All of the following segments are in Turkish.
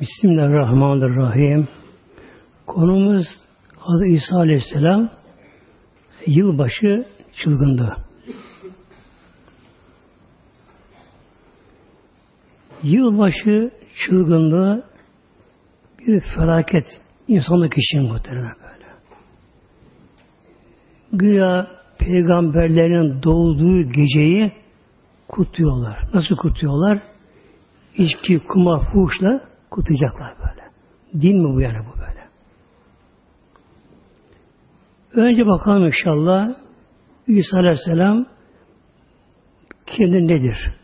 Bismillahirrahmanirrahim. Konumuz Hazreti İsa Aleyhisselam yılbaşı çılgınlığı. Yılbaşı çılgınlığı bir felaket insanlık için muhtemelen böyle. Güya peygamberlerin doğduğu geceyi kutluyorlar. Nasıl kutluyorlar? İçki, kumar, fuhuşla kutlayacaklar böyle. Din mi bu yani bu böyle? Önce bakalım inşallah İsa Aleyhisselam kendi nedir?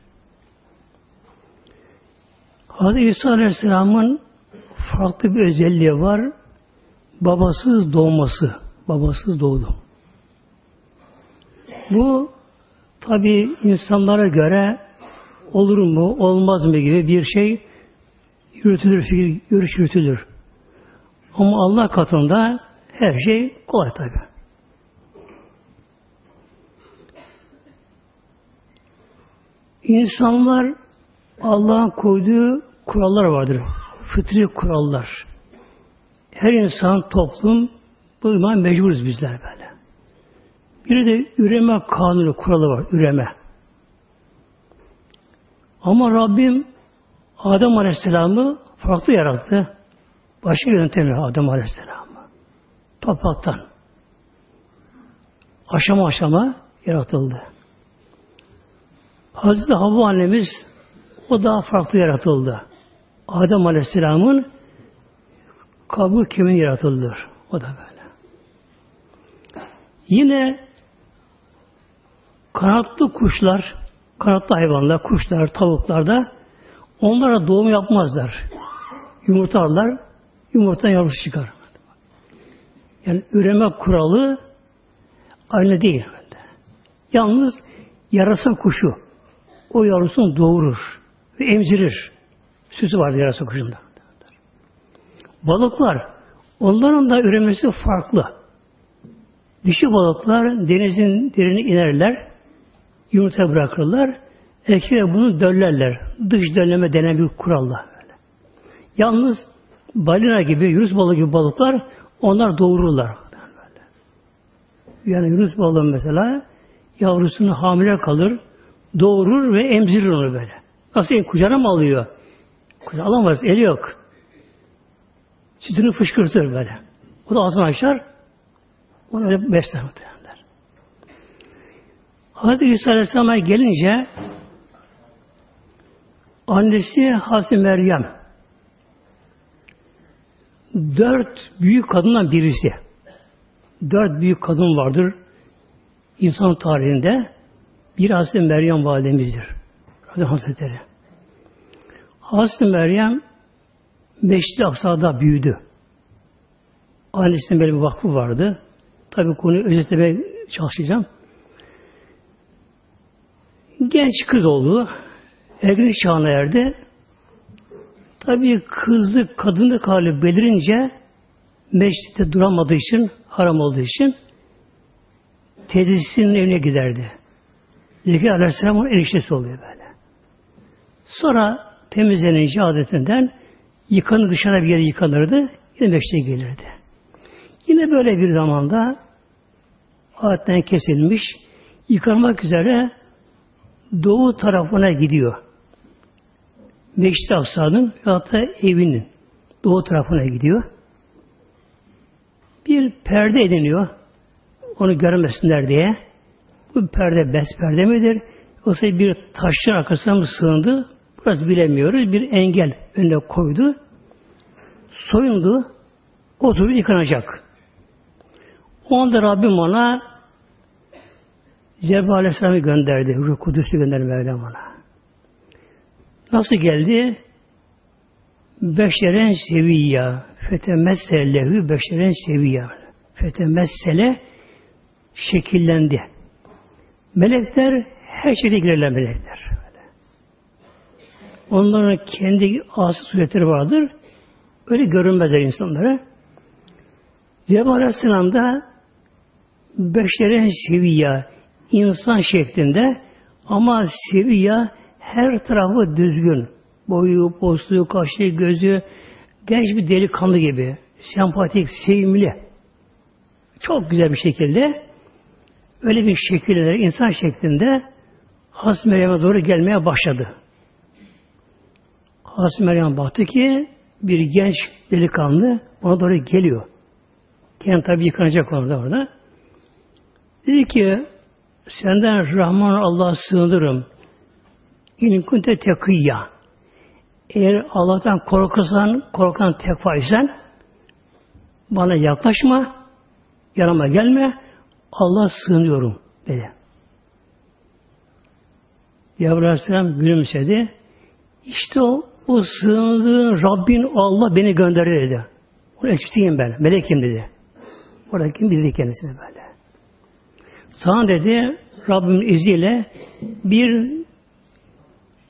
Hazreti İsa Aleyhisselam'ın farklı bir özelliği var. Babasız doğması. Babasız doğdu. Bu tabi insanlara göre olur mu, olmaz mı gibi bir şey yürütülür, fikir, görüş yürütülür. Ama Allah katında her şey kolay tabi. İnsanlar Allah'ın koyduğu kurallar vardır. Fıtri kurallar. Her insan, toplum bu iman mecburuz bizler böyle. Bir de üreme kanunu, kuralı var. Üreme. Ama Rabbim Adem Aleyhisselam'ı farklı yarattı. Başka yöntemle Adem Aleyhisselam'ı. Topraktan. Aşama aşama yaratıldı. Hazreti Havva annemiz o daha farklı yaratıldı. Adem Aleyhisselam'ın kabuğu kimin yaratıldı. O da böyle. Yine kanatlı kuşlar, kanatlı hayvanlar, kuşlar, tavuklar da onlara doğum yapmazlar. Yumurtarlar, yumurta yavrusu çıkar. Yani üreme kuralı aynı değil. Yalnız yarasa kuşu o yavrusunu doğurur ve emzirir. Süsü vardır yarasa kuşunda. Balıklar, onların da üremesi farklı. Dişi balıklar denizin derine inerler, yumurta bırakırlar, erkekler bunu döllerler. Dış dölleme denen bir kuralla. Yalnız balina gibi, yunus balığı gibi balıklar onlar doğururlar. Yani yunus balığı mesela yavrusunu hamile kalır, doğurur ve emzirir onu böyle. Nasıl kucağına mı alıyor? Kucağına alamaz, eli yok. Sütünü fışkırtır böyle. O da ağzını açar, onu öyle besler muhtemelenler. Hazreti İsa Aleyhisselam'a gelince annesi Hazreti Meryem dört büyük kadından birisi. Dört büyük kadın vardır insan tarihinde. Bir Hazreti Meryem validemizdir. Radyo Hazretleri. Hazreti Meryem Meşri Aksa'da büyüdü. Annesinin böyle bir vakfı vardı. Tabi konuyu özetlemeye çalışacağım. Genç kız oldu. Ergenlik çağına erdi. Tabi kızlık, kadınlık hali belirince mecliste duramadığı için, haram olduğu için teyzesinin evine giderdi. Zekeriya Aleyhisselam onun eniştesi oluyor böyle. Sonra temizlenince adetinden yıkanır dışarı bir yere yıkanırdı. Yine meşte gelirdi. Yine böyle bir zamanda adetten kesilmiş yıkanmak üzere doğu tarafına gidiyor. Meşri Aksa'nın hatta evinin doğu tarafına gidiyor. Bir perde ediniyor. Onu görmesinler diye. Bu perde bes perde midir? Yoksa bir taşın arkasına mı sığındı? Burası bilemiyoruz. Bir engel önüne koydu. Soyundu. Oturup yıkanacak. O anda Rabbim ona Cebrail Aleyhisselam'ı gönderdi. Ruh Kudüs'ü gönderdi Mevlam ona. Nasıl geldi? Beşeren seviyya. Fetemesselehü beşeren seviyya. Fetemessele şekillendi. Melekler her şeyde girerler melekler. Onların kendi asıl suretleri vardır. Öyle görünmezler insanlara. Cebrail Aleyhisselam da beşlerin seviye insan şeklinde ama seviye her tarafı düzgün. Boyu, postu, kaşı, gözü, genç bir delikanlı gibi, sempatik, sevimli, çok güzel bir şekilde öyle bir şekilde, insan şeklinde Hazreti Meryem'e doğru gelmeye başladı. Hazreti Meryem baktı ki bir genç delikanlı ona doğru geliyor. Kendi tabi yıkanacak orada orada. Dedi ki senden Rahman Allah'a sığınırım. İn kunte tekiyya. Eğer Allah'tan korkarsan, korkan tekvaysen bana yaklaşma, yanıma gelme, Allah sığınıyorum dedi. Cebrail Aleyhisselam gülümsedi. İşte o, o sığındığın Rabbin Allah beni gönderdi dedi. Onu ekşiteyim ben, melekim dedi. Orada kim bildi kendisine böyle. Sana dedi Rabbimin izniyle bir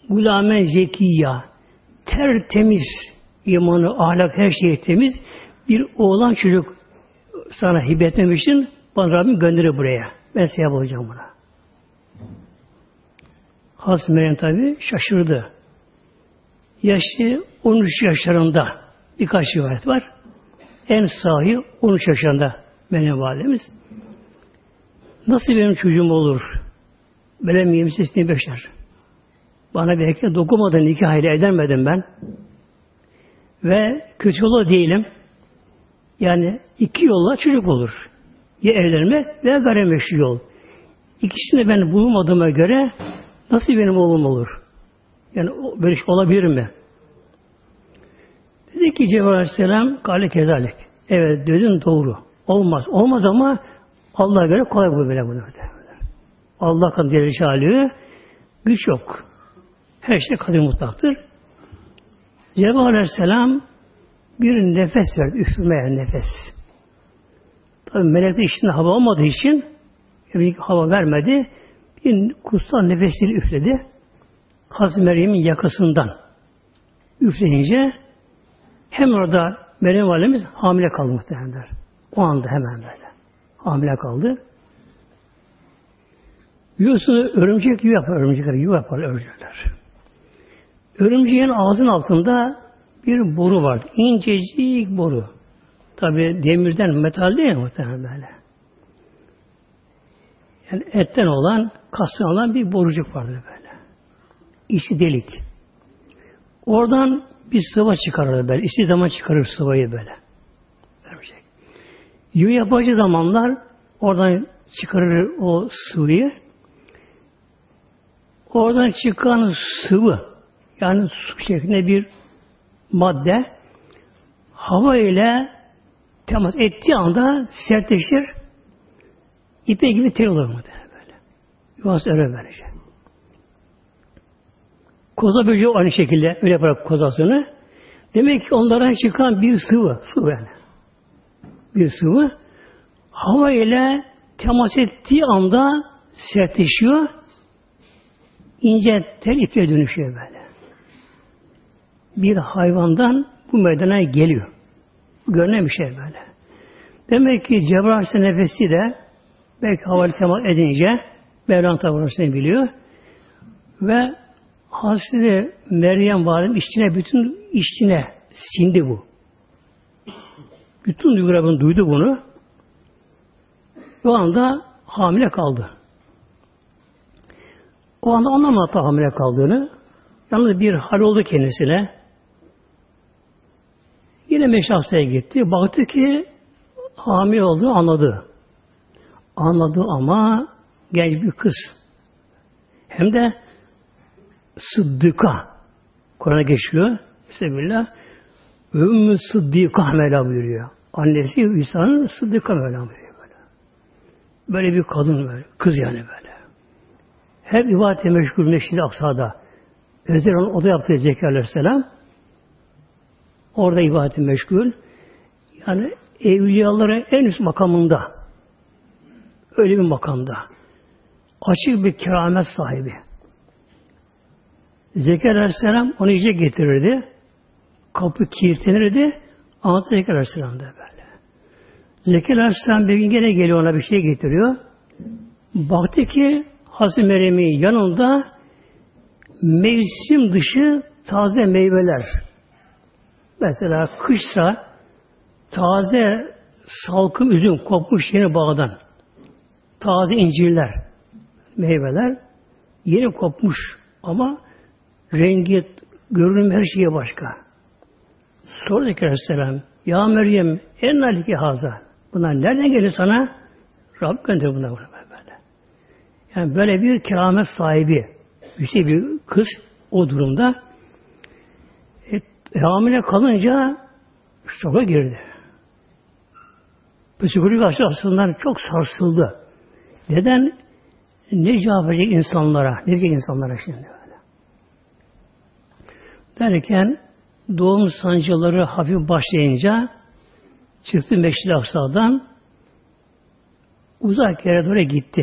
gulamen zekiya tertemiz imanı, ahlak her şey temiz bir oğlan çocuk sana hibe etmem için bana Rabbim gönderir buraya. Ben sevap olacağım buna. Hazreti Meryem tabi şaşırdı. Yaşı 13 yaşlarında birkaç rivayet var. En sahi 13 yaşında Meryem Validemiz. Nasıl benim çocuğum olur? Böyle miyim sesini beşer. Bana erkek dokunmadan nikah ile edermedim ben. Ve kötü yola değilim. Yani iki yolla çocuk olur. Ya evlenme veya gayrimeşru yol. İkisini ben bulmadığıma göre nasıl benim oğlum olur? Yani böyle şey olabilir mi? Dedi ki Cebrail Aleyhisselam kale kezalik. Evet dedin doğru. Olmaz. Olmaz ama Allah'a göre kolay bu böyle bunu. Allah kadar Celle güç yok. Her şey kadir mutlaktır. Cebrail Aleyhisselam bir nefes verdi. Üfürmeye nefes. Tabi melekte içinde hava olmadığı için bir hava vermedi. Bir kutsal nefesini üfledi. Hazreti Meryem'in yakasından üfleyince hem orada Meryem validemiz hamile kaldı muhtemelen. O anda hemen böyle. Hamile kaldı. Biliyorsunuz örümcek yuva yapar, örümcekler yuva yapar örümcekler. Örümceğin ağzın altında bir boru var. İncecik boru. Tabi demirden, metal değil muhtemelen böyle. Yani etten olan, kastan olan bir borucuk vardır böyle. İçi delik. Oradan bir sıva çıkarır böyle. İstediği zaman çıkarır sıvayı böyle. Örümcek. Yuva yapıcı zamanlar oradan çıkarır o sıvıyı. Oradan çıkan sıvı yani su şeklinde bir madde hava ile temas ettiği anda sertleşir ipe gibi tel olur mu böyle. Yuvası öyle böylece. Koza böceği aynı şekilde öyle yapar kozasını. Demek ki onlardan çıkan bir sıvı, su yani. Bir sıvı hava ile temas ettiği anda sertleşiyor. ince tel ipe dönüşüyor böyle bir hayvandan bu meydana geliyor. Görünen bir şey böyle. Demek ki Cebrail nefesi de belki havalı temas edince Mevlam tavrını biliyor. Ve Hazreti Meryem validem içine bütün içine sindi bu. Bütün duygular duydu bunu. O anda hamile kaldı. O anda anlamadı hamile kaldığını. Yalnız bir hal oldu kendisine. Yine meşahsaya gitti. Baktı ki hamile olduğu anladı. Anladı ama genç bir kız. Hem de Sıddıka. Kur'an'a geçiyor. Bismillah. Ümmü Sıddika Mevla buyuruyor. Annesi İsa'nın Sıddika Mevla buyuruyor böyle. Böyle bir kadın böyle. Kız yani böyle. Hep ibadete meşgul Meşid-i Aksa'da. Özel olan oda yaptı Zekeriya Aleyhisselam. Orada ibadeti meşgul. Yani evliyaların en üst makamında. Öyle bir makamda. Açık bir keramet sahibi. Zekeriya Aleyhisselam onu iyice getirirdi. Kapı kilitlenirdi. Anlatı Zekeriya Aleyhisselam da böyle. Zekeriya Aleyhisselam bir gün gene geliyor ona bir şey getiriyor. Baktı ki Hazreti Meryem'in yanında mevsim dışı taze meyveler Mesela kışsa taze salkım üzüm kopmuş yeni bağdan. Taze incirler, meyveler yeni kopmuş ama rengi, görünüm her şeye başka. Sordu ki Aleyhisselam, Ya Meryem, en aliki haza. Bunlar nereden gelir sana? Rabbim gönderdi bunlar böyle. Yani böyle bir keramet sahibi, şey bir kız o durumda e, hamile kalınca şoka girdi. Psikolojik açısından çok sarsıldı. Neden? Ne cevap verecek insanlara? Ne diyecek insanlara şimdi böyle? Derken doğum sancıları hafif başlayınca çıktı Meşri Aksa'dan uzak yere doğru gitti.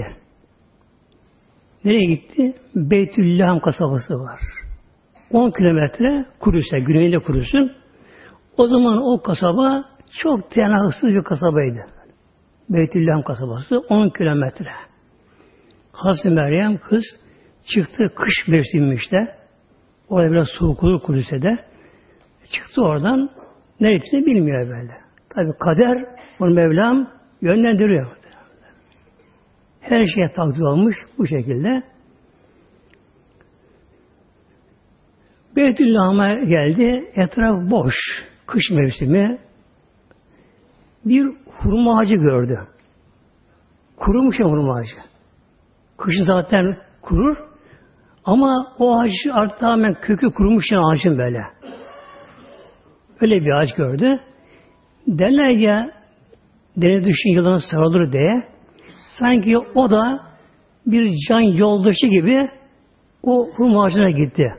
Nereye gitti? Beytüllaham kasabası var. 10 kilometre Kurus'a, güneyinde Kurus'un. O zaman o kasaba çok tenasız bir kasabaydı. Beytüllaham kasabası 10 kilometre. Hazreti Meryem kız çıktı kış mevsimiymiş de. Orada biraz soğuk olur Kudüs'e Çıktı oradan ne ettiğini bilmiyor böyle. Tabi kader onu Mevlam yönlendiriyor. Her şeye takdir olmuş bu şekilde. Beytüllah'a geldi. Etraf boş. Kış mevsimi. Bir hurma ağacı gördü. Kurumuş ya hurma ağacı. Kışın zaten kurur. Ama o ağaç artık tamamen kökü kurumuş ya ağacın böyle. Öyle bir ağaç gördü. Derler ya deniz düşün yılan sarılır diye. Sanki o da bir can yoldaşı gibi o hurma ağacına gitti.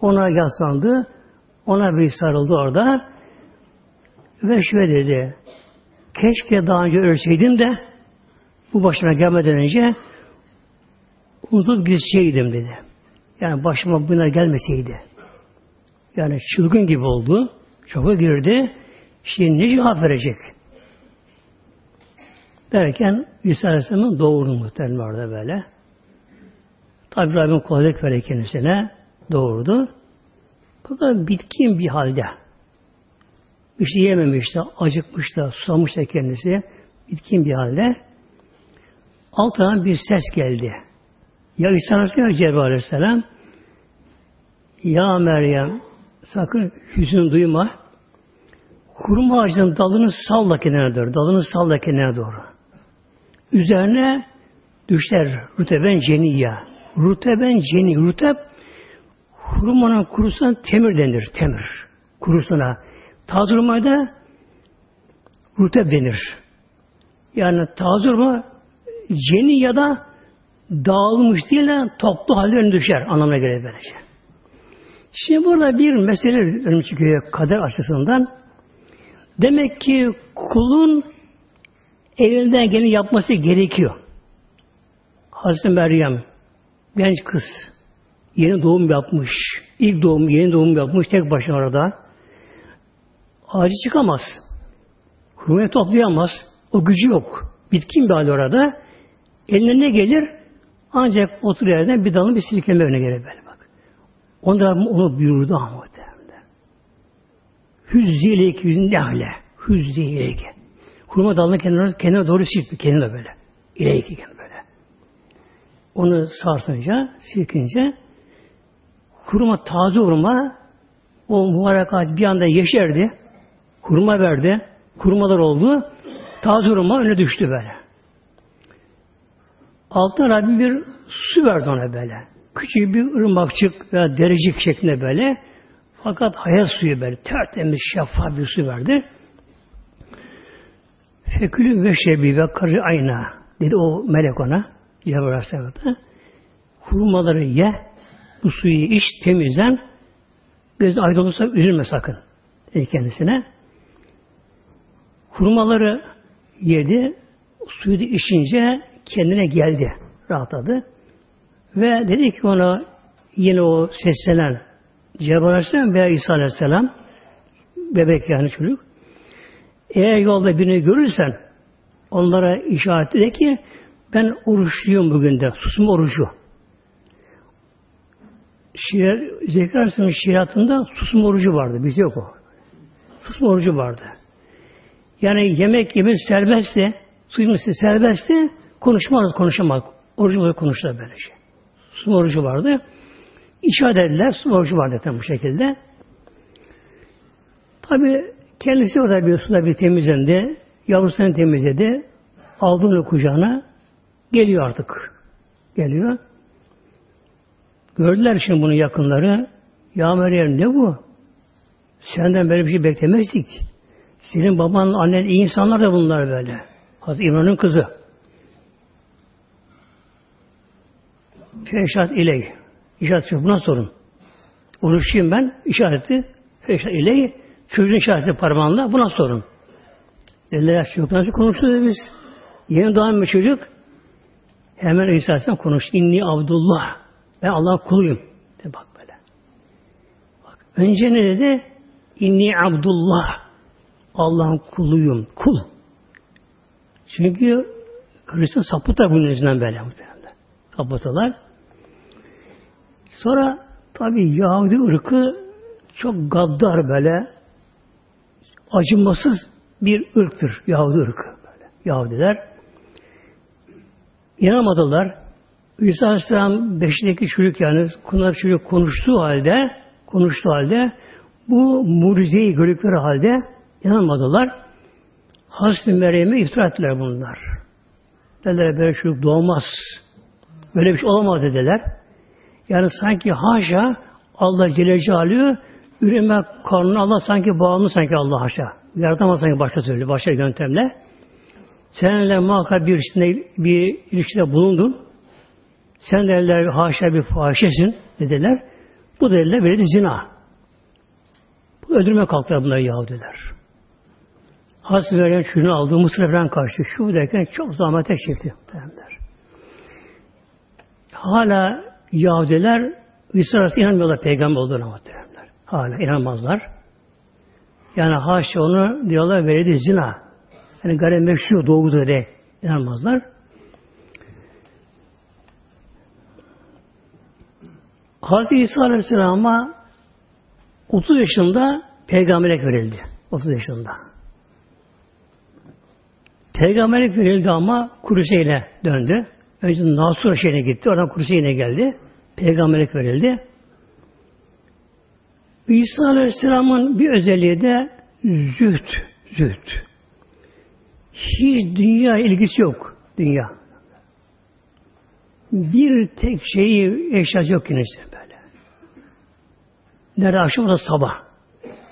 Ona yaslandı. Ona bir sarıldı orada. Ve şöyle dedi. Keşke daha önce ölseydim de bu başıma gelmeden önce unutup gitseydim dedi. Yani başıma bunlar gelmeseydi. Yani çılgın gibi oldu. Çoka girdi. Şimdi ne cevap verecek? Derken İsa Aleyhisselam'ın doğurdu muhtemelen orada böyle. Tabi Rabbim kolaylık verir kendisine doğurdu. Fakat bitkin bir halde. Bir şey yememiş de, acıkmış da, susamış da kendisi. Bitkin bir halde. Altından bir ses geldi. Ya İsa Aleyhisselam Cebrail Aleyhisselam Ya Meryem sakın hüzün duyma. Kuruma ağacının dalını salla kenara doğru. Dalını salla kenara doğru. Üzerine düşer ruteben ceniye. Ruteben ceni. Ruteb Hurmanın kurusuna temir denir. Temir. Kurusuna. Taze hurmaya da ruteb denir. Yani taze hurma ceni ya da dağılmış değil de toplu halde önüne düşer. Anlamına göre böylece. Şimdi burada bir mesele önüm çıkıyor kader açısından. Demek ki kulun elinden geleni yapması gerekiyor. Hazreti Meryem genç kız Yeni doğum yapmış. İlk doğum, yeni doğum yapmış tek başına orada. Ağacı çıkamaz. Hurmayı toplayamaz. O gücü yok. Bitkin bir hal orada. Eline ne gelir? Ancak otur yerden bir dalın bir silkeleme önüne gelir böyle bak. Onlar onu buyurdu ama muhtemelen. Hüzzi ileyke yüzün nehle. Hüzzi ileyke. Hurma dalını kenara, kenara doğru silpi. Kendine böyle. İleyke böyle. Onu sarsınca, silkince Kuruma taze hurma o mübarek ağaç bir anda yeşerdi. Kuruma verdi. Kurumalar oldu. Taze hurma önüne düştü böyle. Altına Rabbim bir su verdi ona böyle. Küçük bir ırmakçık veya derecik şeklinde böyle. Fakat hayat suyu böyle tertemiz şeffaf bir su verdi. Fekülü ve şebi ve karı ayna dedi o melek ona. Cebrail Aleyhisselam'a. Hurmaları ye, bu suyu iç, temizlen. Göz aydınlıksa üzülme sakın. Dedi kendisine. Hurmaları yedi. Suyu da içince kendine geldi. Rahatladı. Ve dedi ki ona yine o seslenen Cebrail Aleyhisselam veya İsa Aleyhisselam bebek yani çocuk eğer yolda birini görürsen onlara işaret de ki ben oruçluyum bugün de. Susma orucu. Şiir, Zekeriya şiiratında susma orucu vardı. Bizde yok o. susma orucu vardı. Yani yemek yemek serbestti, su içmesi serbestti, konuşmaz, konuşamaz. Orucu böyle konuştular böylece. Susma orucu vardı. İşaret ettiler, susma orucu vardı bu şekilde. Tabi kendisi orada bir suda bir temizlendi, yavrusunu temizledi, aldı onu kucağına, geliyor artık. Geliyor. Gördüler şimdi bunu yakınları. Ya Meryem ne bu? Senden böyle bir şey beklemezdik. Senin baban, annen iyi insanlar da bunlar böyle. Hazreti İmran'ın kızı. Feşat iley. İşaret buna sorun. Oruçluyum ben. İşareti feşat iley. Çocuğun işareti parmağında buna sorun. Dediler çocuk nasıl konuştu biz. Yeni doğan bir çocuk hemen İsa Aleyhisselam konuştu. İnni Abdullah. Ben Allah'ın kuluyum. De bak böyle. Bak. Önce ne dedi? İnni Abdullah. Allah'ın kuluyum. Kul. Çünkü Hristiyan sapıtlar bunun yüzünden böyle muhtemelen. Sapıtalar. Sonra tabi Yahudi ırkı çok gaddar böyle acımasız bir ırktır Yahudi ırkı. Böyle. Yahudiler inanmadılar. İsa Aleyhisselam beşindeki çocuk yani kunar çocuk konuştuğu halde konuştuğu halde bu mucizeyi gördükleri halde inanmadılar. Hazreti Meryem'e iftira ettiler bunlar. Dediler böyle çocuk doğmaz. Böyle bir şey olamaz dediler. Yani sanki haşa Allah Celle Celaluhu üreme karnına Allah sanki bağımlı sanki Allah haşa. Yaratamaz sanki başka türlü, başka yöntemle. Seninle muhakkak bir, bir ilişkide bulundun. Sen derler haşa bir fahişesin dediler. Bu dediler böyle de zina. Bu öldürme kalktılar bunları Yahudiler. Hazreti Meryem şunu aldı, Mısır'a falan karşı şu derken çok zahmete çekti. Derler. Hala Yahudiler arası inanmıyorlar peygamber olduğuna muhteremler. Hala inanmazlar. Yani haşa onu diyorlar veredi zina. Yani gayri meşru doğudur de inanmazlar. Hazreti İsa Aleyhisselam'a 30 yaşında peygamberlik verildi. 30 yaşında. Peygamberlik verildi ama Kuruseyle döndü. Önce Nasur şehrine gitti. Oradan Kuruseyle geldi. Peygamberlik verildi. İsa Aleyhisselam'ın bir özelliği de züht. Züht. Hiç dünya ilgisi yok. Dünya. Bir tek şeyi eşyacı yok kendisi böyle. Nerede akşam da sabah.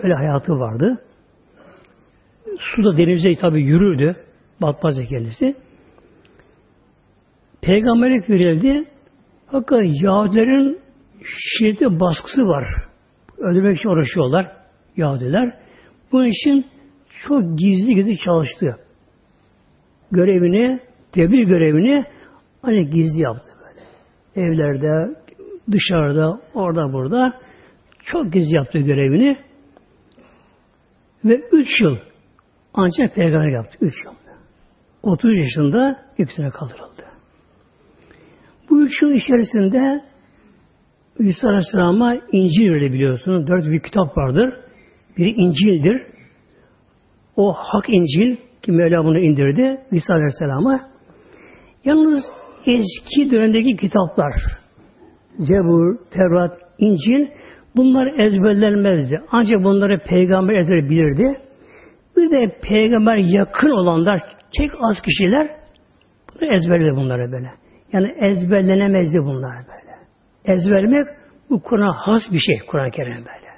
Öyle hayatı vardı. Suda denize tabi yürürdü. Batmaz kendisi. Peygamberlik verildi. Fakat Yahudilerin şiddetli baskısı var. Öldürmek için uğraşıyorlar Yahudiler. Bunun için çok gizli gizli çalıştı. Görevini, tebliğ görevini hani gizli yaptı. Evlerde, dışarıda, orada burada çok gizli yaptı görevini. Ve üç yıl ancak peygamber yaptı. Üç yıl. 30 yaşında gökyüzüne kaldırıldı. Bu üç yıl içerisinde İsa Aleyhisselam'a İncil öyle biliyorsunuz. Dört bir kitap vardır. Biri İncil'dir. O hak İncil ki Mevla bunu indirdi İsa Aleyhisselam'a. Yalnız eski dönemdeki kitaplar Zebur, Tevrat, İncil bunlar ezberlenmezdi. Ancak bunları peygamber ezber bilirdi. Bir de peygamber yakın olanlar, tek az kişiler bunu ezberledi bunları böyle. Yani ezberlenemezdi bunlar böyle. Ezberlemek bu Kur'an has bir şey Kur'an-ı Kerim böyle.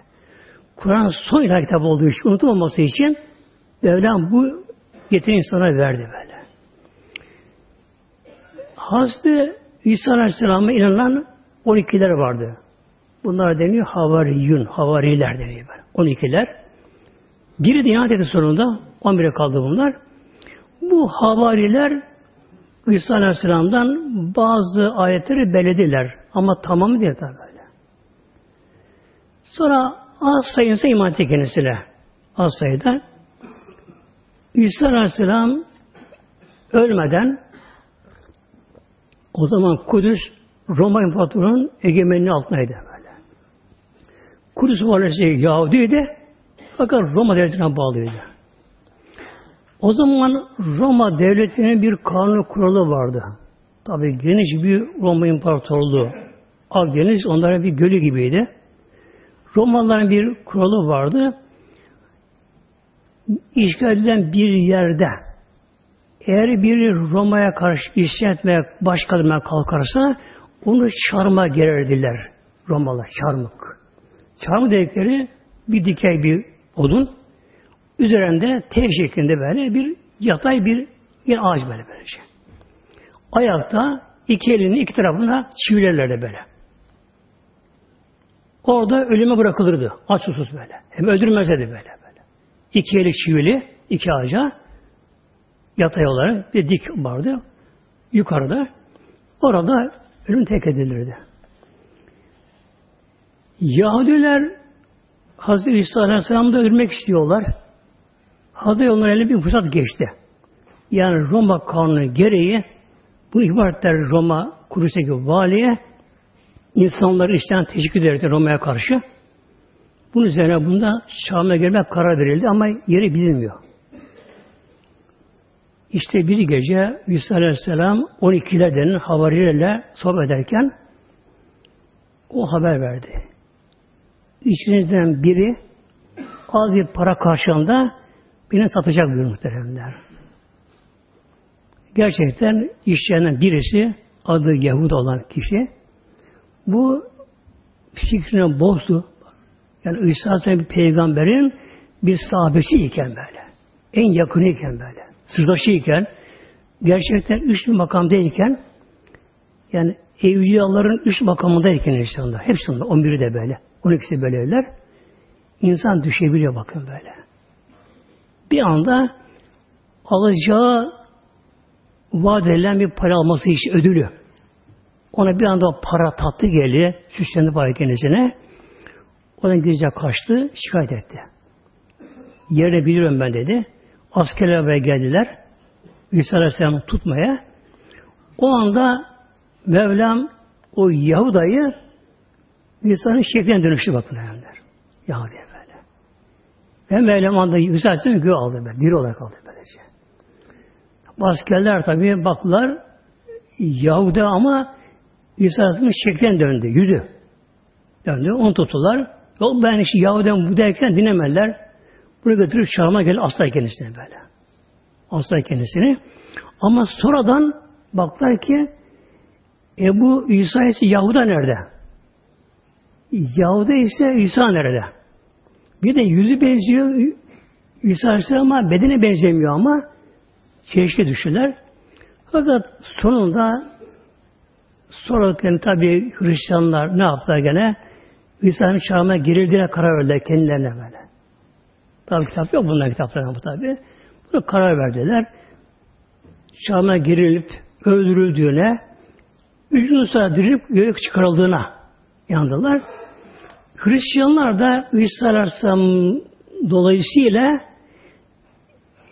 Kur'an son kitap olduğu için unutulmaması için Mevlam bu yetini insana verdi böyle. Hazreti İsa Aleyhisselam'a inanılan 12'ler vardı. Bunlar deniyor havariyun, havariler deniyor böyle. 12'ler. Biri de inat etti sonunda. 11'e kaldı bunlar. Bu havariler İsa Aleyhisselam'dan bazı ayetleri belediler. Ama tamamı değil tabi böyle. Sonra az sayınsa iman etti kendisine. Az sayıda. İsa Aleyhisselam ölmeden o zaman Kudüs Roma İmparatorluğu'nun egemenliği altındaydı böyle. Kudüs valisi Yahudi'ydi Fakat Roma devletine bağlıydı. O zaman Roma devletinin bir kanun kuralı vardı. Tabi geniş bir Roma İmparatorluğu. Akdeniz onlara bir gölü gibiydi. Romalıların bir kuralı vardı. İşgal edilen bir yerde eğer biri Roma'ya karşı isyan etmeye, baş kaldırmaya kalkarsa onu çarma gererdiler Romalılar, çarmık. Çarmık dedikleri bir dikey bir odun. Üzerinde tek şeklinde böyle bir yatay bir yine ağaç böyle böylece. Ayakta iki elini iki tarafına çivilerlerdi böyle. Orada ölüme bırakılırdı. Aç susuz böyle. Hem öldürmezdi böyle böyle. İki eli çivili, iki ağaca yatay olarak bir dik vardı. Yukarıda. Orada ölüm tek edilirdi. Yahudiler Hazreti İsa Aleyhisselam'ı da öldürmek istiyorlar. Hazreti onlara eline bir fırsat geçti. Yani Roma kanunu gereği bu ihbar Roma Kurus'taki valiye insanları işten teşekkür ederdi Roma'ya karşı. Bunun üzerine bunda Şam'a gelmek karar verildi ama yeri bilinmiyor. İşte bir gece İsa Aleyhisselam 12'lerden havarilerle sohbet ederken o haber verdi. İçinizden biri az bir para karşılığında beni satacak bir muhteremler. Gerçekten işçilerinden birisi adı Yahud olan kişi bu fikrini bozdu. Yani İsa Aleyhisselam bir peygamberin bir sahabesi iken böyle. En yakını iken böyle. Sırdaşı iken gerçekten üç bir makamdayken yani evliyaların üç makamındayken insanlar. Hepsinde. On biri de böyle. On ikisi böyleler. İnsan düşebiliyor bakın böyle. Bir anda alacağı vaat edilen bir para alması için ödülü. Ona bir anda para tatlı geldi. Süslendi para kendisine. Oradan gidecek kaçtı. Şikayet etti. Yerine biliyorum ben dedi. Askerler ve geldiler. İsa Aleyhisselam'ı tutmaya. O anda Mevlam o Yahuda'yı İsa'nın şekline dönüştü bakın efendiler. Yahudi böyle. Ve Mevlam anda İsa Aleyhisselam'ı göğe aldı böyle. Diri olarak aldı böylece. Askerler tabi baktılar Yahuda ama İsa Aleyhisselam'ın şekline döndü. Yüzü. Döndü. Onu tuttular. Yok ben işte Yahudi'den bu derken dinlemediler. Bunu götürüp Şam'a gelip asla kendisine böyle. Asla kendisini. Ama sonradan baktılar ki Ebu İsa ise Yahuda nerede? Yahuda ise İsa nerede? Bir de yüzü benziyor İsa Aleyhisselam'a bedene benzemiyor ama çeşitli düşürler. Fakat sonunda sonradan tabi Hristiyanlar ne yaptılar gene? İsa'nın çağına girildiğine karar verdiler kendilerine böyle. Tabi kitap yok bunlar kitaplarına bu tabi. Buna karar verdiler. Şam'a girilip öldürüldüğüne, üç gün dirilip göğe çıkarıldığına yandılar. Hristiyanlar da İsa dolayısıyla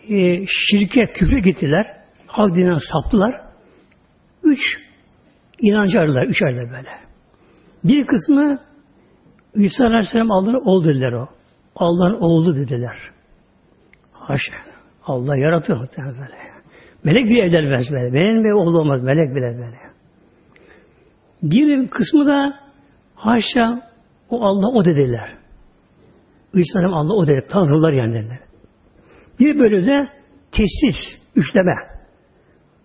e, şirke, küfre gittiler. Halk dinen saptılar. Üç inancı ayrılar, üç ayrılar böyle. Bir kısmı İsa Aleyhisselam dediler o. Allah'ın oğlu dediler. Haşa. Allah yaratır muhtemelen böyle. Melek bile evlenmez böyle. Benim bir oğlu olmaz. Melek bile böyle. Bir kısmı da haşa o Allah o dediler. İsa'nın Allah o dedi. Tanrılar yani dediler. Bir bölü de tesis, üçleme.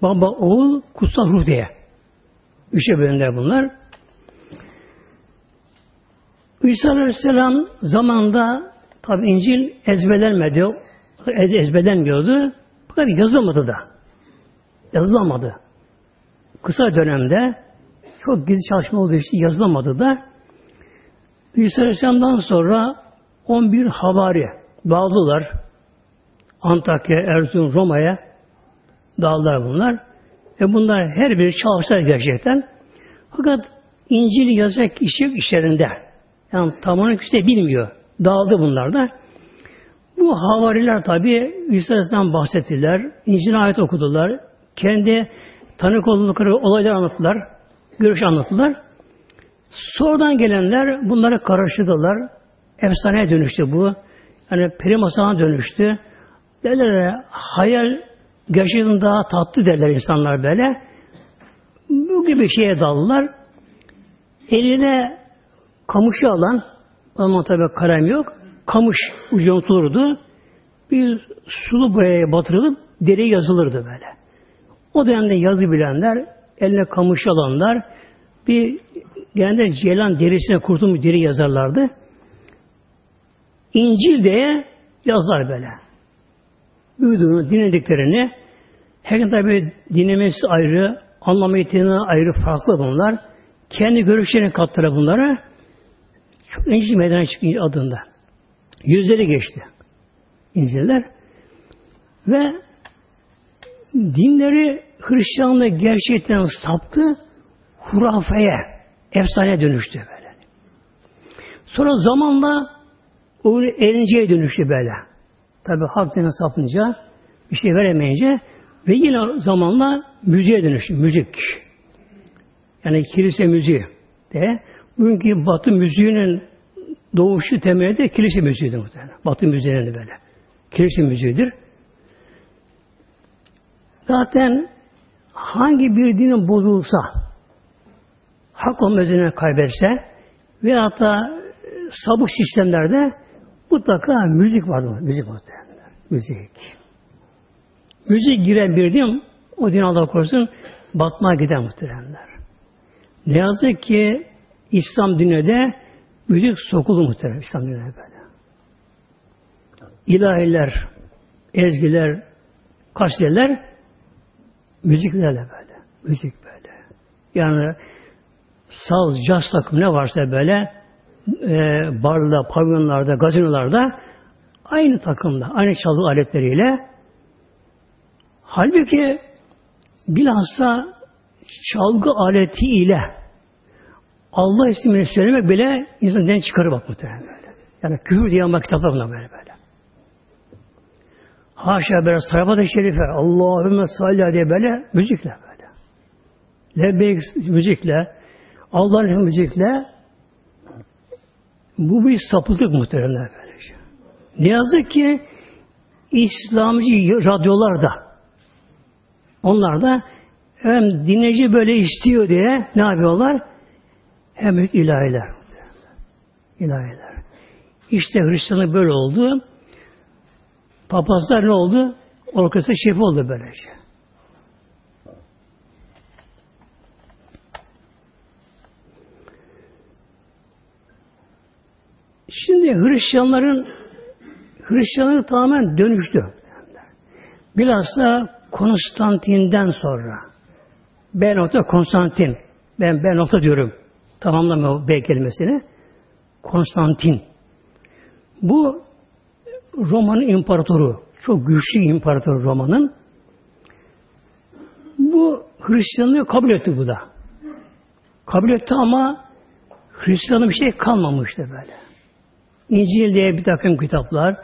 Baba, oğul, kutsal ruh diye. Üçe bölümler bunlar. İsa Aleyhisselam zamanında tabi İncil ezberlenmedi. Ezberlenmiyordu. Fakat yazılmadı da. Yazılamadı. Kısa dönemde çok gizli çalışma olduğu için yazılamadı da İsa Aleyhisselam'dan sonra 11 havari dağıldılar. Antakya, Erzurum, Roma'ya dağıldılar bunlar. Ve bunlar her biri çalıştılar gerçekten. Fakat İncil yazacak kişi yok işlerinde. Yani tamamen kimse bilmiyor. Dağıldı bunlar da. Bu havariler tabi İsa'dan bahsettiler. İncil'e ayet okudular. Kendi tanık oldukları olaylar anlattılar. Görüş anlattılar. Sonradan gelenler bunları karıştırdılar. Efsaneye dönüştü bu. hani peri masalına dönüştü. Derler hayal gerçekten daha tatlı derler insanlar böyle. Bu gibi şeye daldılar. Eline kamışı alan, ama tabi kalem yok, kamış ucu unutulurdu. Bir sulu boyaya batırılıp deri yazılırdı böyle. O dönemde yazı bilenler, eline kamış alanlar, bir genelde ceylan derisine kurtulmuş deri yazarlardı. İncil diye yazlar böyle. Duyduğunu, dinlediklerini herkesin tabi dinlemesi ayrı, anlama yeteneği ayrı, farklı bunlar. Kendi görüşlerini kattılar bunlara. Çok İncil meydana çıkıyor adında. Yüzleri geçti. İncil'ler. Ve dinleri Hristiyanlığı gerçekten saptı, hurafeye, efsane dönüştü böyle. Sonra zamanla o eğlenceye dönüştü böyle. Tabi halk dine sapınca, bir şey veremeyince ve yine zamanla müziğe dönüştü, müzik. Yani kilise müziği de. Bugünkü batı müziğinin doğuşu temeli de kilise müziğidir muhtemelen. Batı müziğinin böyle. Kilise müziğidir. Zaten hangi bir dinin bozulsa, hak olmadığını kaybetse veya da sabık sistemlerde mutlaka müzik vardır. Müzik muhtemelen. Müzik. Müzik giren bir din, o din Allah korusun, batmaya gider muhteremler. Ne yazık ki İslam dinine de müzik sokuldu muhterem İslam dinine böyle. İlahiler, ezgiler, kasideler müziklerle böyle. Müzik böyle. Yani saz, caz takım ne varsa böyle e, barda, pavyonlarda, gazinolarda aynı takımda, aynı çalgı aletleriyle halbuki bilhassa çalgı aleti ile Allah ismini söylemek bile insan den çıkarır bak böyle. Yani küfür diye ama kitaplar bunlar böyle böyle. Haşa böyle sayfada şerife Allahümme salli diye böyle müzikle böyle. Lebbeyk müzikle Allah'ın müzikle bu bir sapıklık muhtemelen böyle. Şey. Ne yazık ki İslamcı radyolar da onlar da hem dinleyici böyle istiyor diye ne yapıyorlar? Hem büyük ilahiler. İlahiler. İşte Hristiyanlık böyle oldu. Papazlar ne oldu? Orkestra şefi oldu böylece. Şimdi Hristiyanların Hristiyanlık tamamen dönüştü. Bilhassa Konstantin'den sonra ben nokta Konstantin ben ben nokta diyorum tamamlamıyor B kelimesini Konstantin bu Roma'nın imparatoru çok güçlü imparator Roma'nın bu Hristiyanlığı kabul etti bu da. Kabul etti ama Hristiyanlığı bir şey kalmamıştı böyle. İncil diye bir takım kitaplar,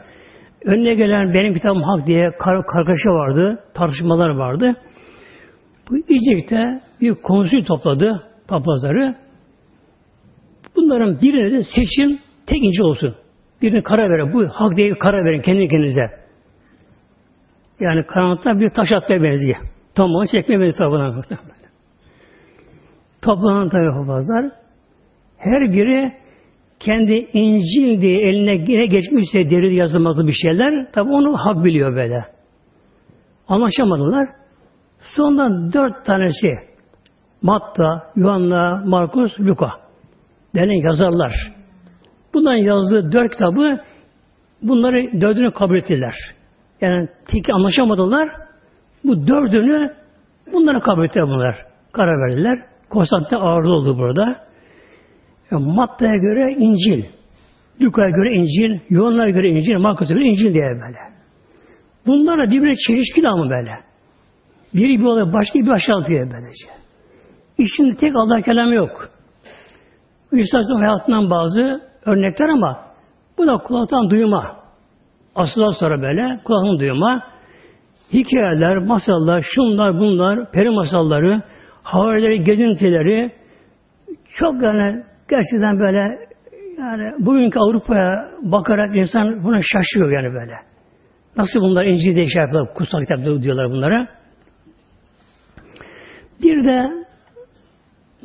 önüne gelen benim kitabım hak diye kar kargaşa vardı, tartışmalar vardı. Bu İcik'te bir konsül topladı papazları. Bunların birine de seçin tek inci olsun. Birini karar verin. Bu hak diye karar verin kendi kendinize. Yani karanlıkta bir taş atmaya benziyor. Tam onu çekmeye benziyor tabudan. Toplanan tabi papazlar her biri kendi İncil diye eline geçmişse deri yazılmazı bir şeyler tabi onu hak biliyor böyle. Anlaşamadılar. Sonunda dört tanesi Matta, Yuhanna, Markus, Luka denen yazarlar. Bundan yazdığı dört kitabı bunları dördünü kabul ettiler. Yani tek anlaşamadılar. Bu dördünü bunları kabul ettiler bunlar. Karar verdiler. Konstantin ağırlığı oldu burada. Matta'ya göre İncil. Luka'ya göre İncil, Yuhanna'ya göre İncil, Markus'a göre İncil diye böyle. Bunlara birbirine çelişkili ama böyle. Biri bir olay başka bir aşağı atıyor böylece. İşin tek Allah kelamı yok. İsa'nın hayatından bazı örnekler ama bu da kulaktan duyma. Asıldan sonra böyle kulaktan duyma. Hikayeler, masallar, şunlar, bunlar, peri masalları, havarileri, gezintileri çok yani gerçekten böyle Yani bugünkü Avrupa'ya bakarak insan buna şaşıyor yani böyle. Nasıl bunlar İncil'de şey yapıyorlar, kutsal kitapta diyorlar bunlara. Bir de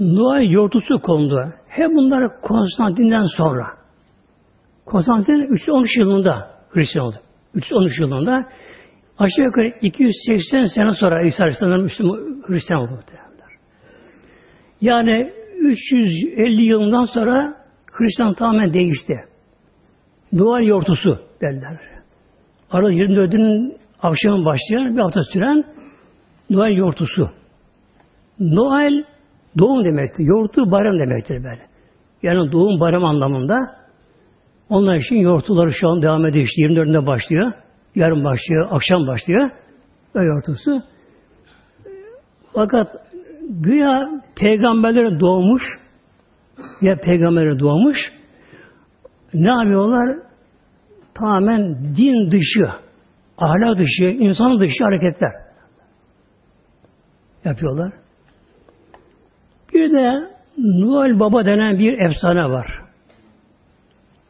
Noel yortusu kondu. Hem bunlar Konstantin'den sonra. Konstantin 313 yılında Hristiyan oldu. 313 yılında aşağı yukarı 280 sene sonra İsa Aleyhisselam Müslüman Hristiyan oldu. Yani 350 yılından sonra Hristiyan tamamen değişti. Noel yortusu derler. Aralık 24'ünün akşamı başlayan bir hafta süren Noel yortusu. Noel doğum demektir. Yortu bayram demektir böyle. Yani doğum bayram anlamında onlar için yortuları şu an devam ediyor. İşte 24'ünde başlıyor. Yarın başlıyor. Akşam başlıyor. Ve yortusu. Fakat güya peygamberlere doğmuş ya peygamberlere doğmuş ne yapıyorlar? Tamamen din dışı, ahlak dışı, insan dışı hareketler yapıyorlar. Bir de Noel Baba denen bir efsane var.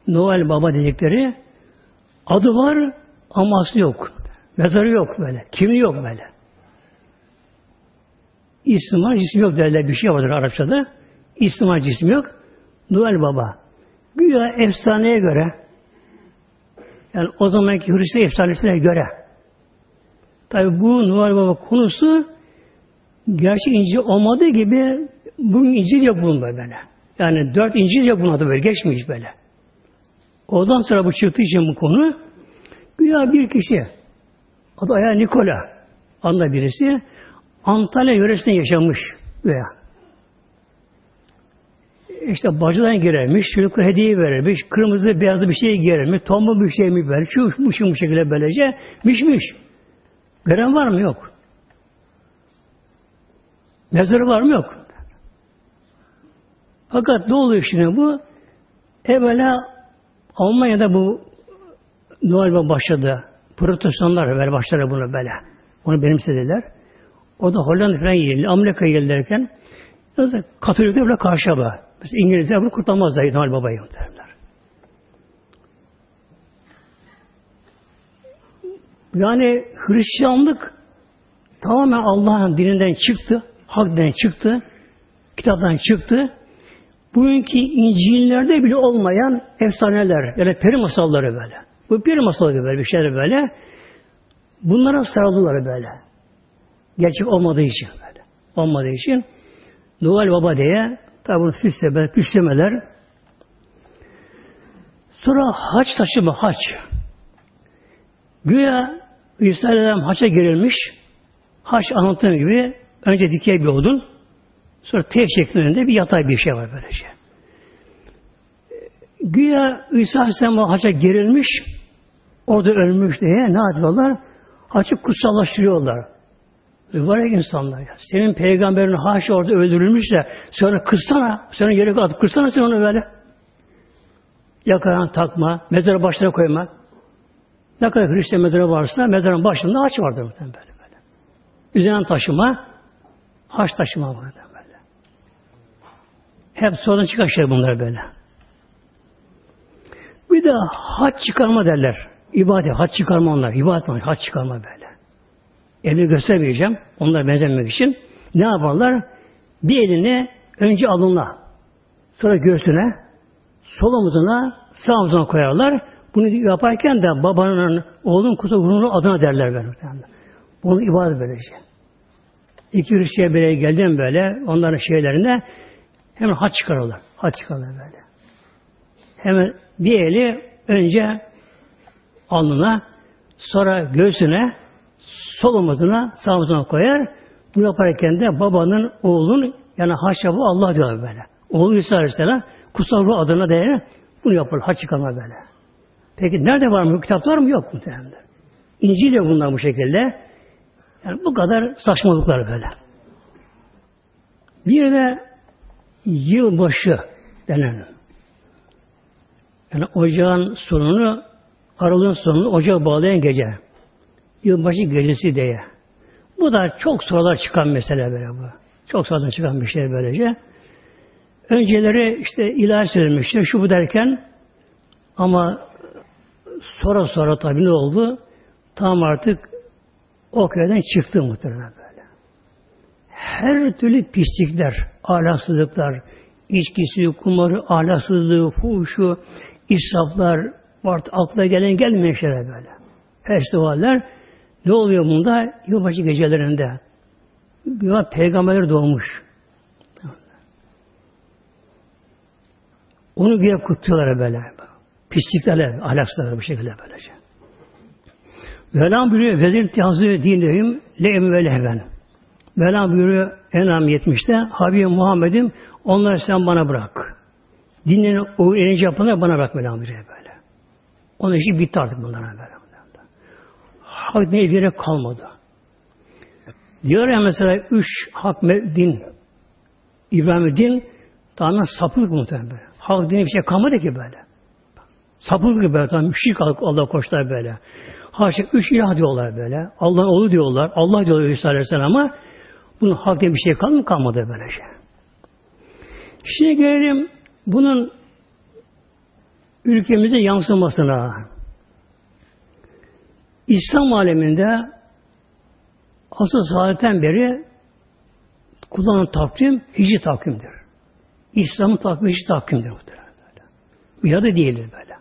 Noel Baba dedikleri adı var ama aslı yok. Mezarı yok böyle. Kimi yok böyle. İsim var, cisim yok derler. Bir şey vardır Arapçada. İsim var, cisim yok. Noel Baba. Güya efsaneye göre yani o zamanki Hristiyan efsanesine göre tabi bu Noel Baba konusu gerçek İncil olmadığı gibi bugün İncil yok bunun böyle. Yani dört İncil yok bunun adı böyle. Geçmiş böyle. Ondan sonra bu çıktığı için bu konu güya bir kişi adı Aya Nikola adında birisi Antalya yöresinde yaşamış veya işte bacıdan girermiş, çocuklara hediye verirmiş, kırmızı beyazlı bir şey giyermiş, tombul bir şey mi verir, şu bu, şu bu şekilde böylece mişmiş. Gören var mı? Yok. Mezarı var mı? Yok. Fakat ne oluyor şimdi bu? Evvela Almanya'da bu Noel başladı. Protestanlar ver başladı bunu böyle. Onu benimsediler. O da Hollanda falan yerli, Amerika'ya gelirken Katolikler bile karşıaba. Mesela İngilizler bunu kurtarmazlar Noel Baba'yı derler. Yani Hristiyanlık tamamen Allah'ın dininden çıktı, hak çıktı, kitaptan çıktı. Bugünkü İncil'lerde bile olmayan efsaneler, yani peri masalları böyle. Bu peri masalı gibi böyle bir şeyler böyle. Bunlara sarıldılar böyle. Gerçek olmadığı için böyle. Olmadığı için Noel Baba diye tabi bunu süslemeler, püslemeler. Sonra haç taşıma, haç. Güya İsa Aleyhisselam haça girilmiş. Haç anlattığım gibi önce dikey bir odun, sonra T şeklinde bir yatay bir şey var böylece. Güya İsa Aleyhisselam haça gerilmiş, orada ölmüş diye ne yapıyorlar? Haçı kutsallaştırıyorlar. Mübarek insanlar ya. Senin peygamberin haşa orada öldürülmüş de sonra kırsana, sonra yere atıp kırsana sen onu böyle. Yakaran takma, mezara başına koyma. Ne kadar Hristiyan mezarı varsa mezarın başında haç vardır muhtemelen böyle böyle. Üzerine taşıma, haç taşıma vardır. Hep sonradan çıkan şey bunlar böyle. Bir de haç çıkarma derler. İbadet, haç çıkarma onlar. İbadet, haç çıkarma böyle. Elini göstermeyeceğim. Onlara benzemek için. Ne yaparlar? Bir elini önce alnına, sonra göğsüne, sol omuzuna, sağ omuzuna koyarlar. Bunu yaparken de babanın, oğlun kutu gururunu adına derler böyle. Bunu ibadet böylece. İki Hristiyan bireye geldim böyle, onların şeylerine hemen haç çıkarırlar. Haç çıkarırlar böyle. Hemen bir eli önce alnına, sonra göğsüne, sol omuzuna, sağ omuzuna koyar. Bunu yaparken de babanın, oğlun, yani haşa bu Allah diyor böyle. Oğlu İsa Aleyhisselam kutsal ruh adına değer bunu yapar. Haç çıkarma böyle. Peki nerede var mı? Kitaplar mı? Yok muhtemelen. İncil yok bunlar bu şekilde. Yani bu kadar saçmalıklar böyle. Bir de yılbaşı denen yani ocağın sonunu aralığın sonunu ocağa bağlayan gece yılbaşı gecesi diye. Bu da çok sorular çıkan mesele böyle bu. Çok sorular çıkan bir şey böylece. Önceleri işte ilahi söylemişler, şu bu derken ama sonra sonra tabii ne oldu? Tam artık o köyden çıktı muhtemelen böyle. Her türlü pislikler, ahlaksızlıklar, içkisi, kumarı, ahlaksızlığı, fuhuşu, israflar, artık akla gelen gelmeyen şeyler böyle. Festivaller ne oluyor bunda? Yılbaşı gecelerinde. Bir peygamberler doğmuş. Onu bir kutluyorlar böyle. Pisliklerle, ahlaksızlarla bu şekilde böylece. Mevlam buyuruyor, vezir tihazı dinleyim le'em ve lehven. Mevlam buyuruyor Enam 70'te, Habibim Muhammed'im onları sen bana bırak. Dinlerini o elince yapanlar bana bırak Mevlam buyuruyor böyle. Onun için bitti artık bunlara böyle. Hak ne bir kalmadı. Diyor ya mesela üç hak din, İbrahim din tamamen sapılık muhtemelen. Hak dini bir şey kalmadı ki böyle. Sapılık gibi böyle. Tamam, müşrik Allah koşlar böyle. Haşa üç ilah diyorlar böyle. Allah'ın oğlu diyorlar. Allah diyorlar İsa Aleyhisselam'a. Bunun hak bir şey kalmadı, kalmadı böylece. Şimdi gelelim bunun ülkemize yansımasına. İslam aleminde asıl saadetten beri kullanılan takvim hicri takvimdir. İslam'ın takvimi hicri takvimdir muhtemelen. Ya da değildir böyle.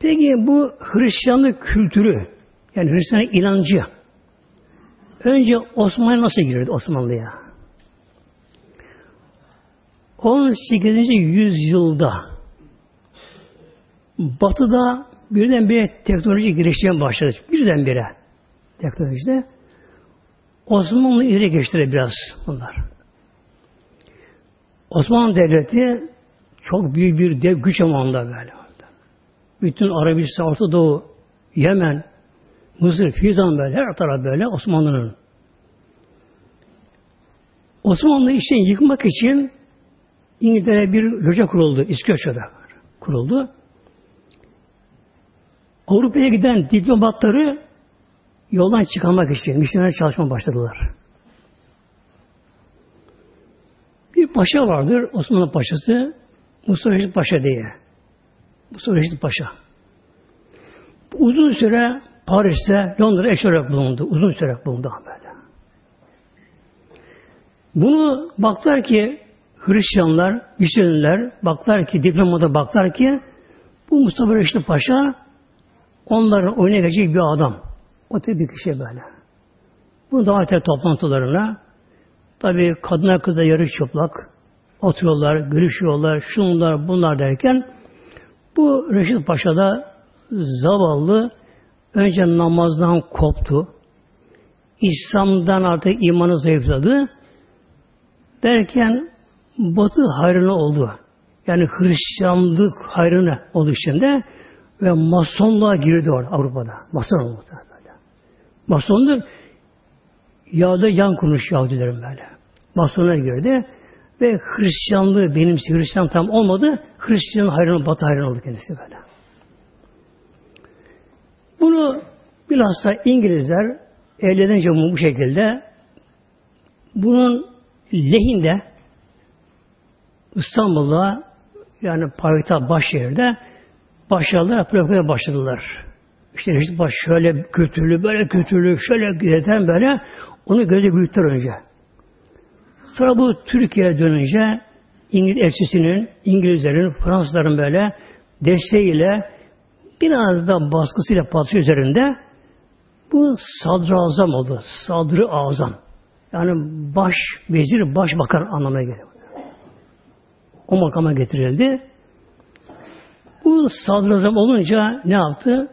Peki bu Hristiyanlık kültürü yani Hristiyanlık inancı önce Osmanlı nasıl girdi Osmanlı'ya? 18. yüzyılda Batı'da birdenbire teknoloji gelişmeye başladı. Birdenbire teknolojide. Osmanlı ileri geçtiler biraz bunlar. Osmanlı Devleti çok büyük bir dev güç zamanında böyle. Bütün Arabistan, Orta Doğu, Yemen, Mısır, Fizan böyle, her taraf böyle Osmanlı'nın. Osmanlı için yıkmak için İngiltere bir loca kuruldu. İskoçya'da kuruldu. Avrupa'ya giden diplomatları yoldan çıkarmak için misyoner çalışma başladılar. Bir paşa vardır, Osmanlı Paşası, Mustafa Reşit Paşa diye. Mustafa Reşit Paşa. Uzun süre Paris'te, Londra eş olarak bulundu. Uzun süre bulundu böyle. Bunu baktılar ki Hristiyanlar, Müslümanlar baktılar ki diplomada baktılar ki bu Mustafa Reşit Paşa onların oyuna bir adam. O tabi bir kişi böyle. Bu davet toplantılarına tabi kadına kızla yarış çıplak oturuyorlar, görüşüyorlar, şunlar bunlar derken bu Reşit Paşa da zavallı önce namazdan koptu. İslam'dan artık imanı zayıfladı. Derken Batı hayrına oldu. Yani Hristiyanlık hayrına oldu içinde ve masonluğa girdi orada Avrupa'da. Mason oldu böyle. Masonluk yağda yan kurmuş Yahudilerin böyle. Masonlar girdi ve Hristiyanlığı benimsi Hristiyan tam olmadı. Hristiyan hayrına, Batı hayrına oldu kendisi böyle. Bunu bilhassa İngilizler elde bu şekilde bunun lehinde İstanbul'da yani payitaht başşehirde başladılar, propaganda başladılar. İşte Reşit Baş şöyle kötülü, böyle kötülü, şöyle giden böyle onu gözü büyüttüler önce. Sonra bu Türkiye'ye dönünce İngiliz elçisinin, İngilizlerin, Fransızların böyle desteğiyle biraz da baskısıyla padişah üzerinde bu sadrazam oldu. Sadrı azam. Yani baş vezir, başbakan anlamına geliyor. O makama getirildi. Bu sadrazam olunca ne yaptı?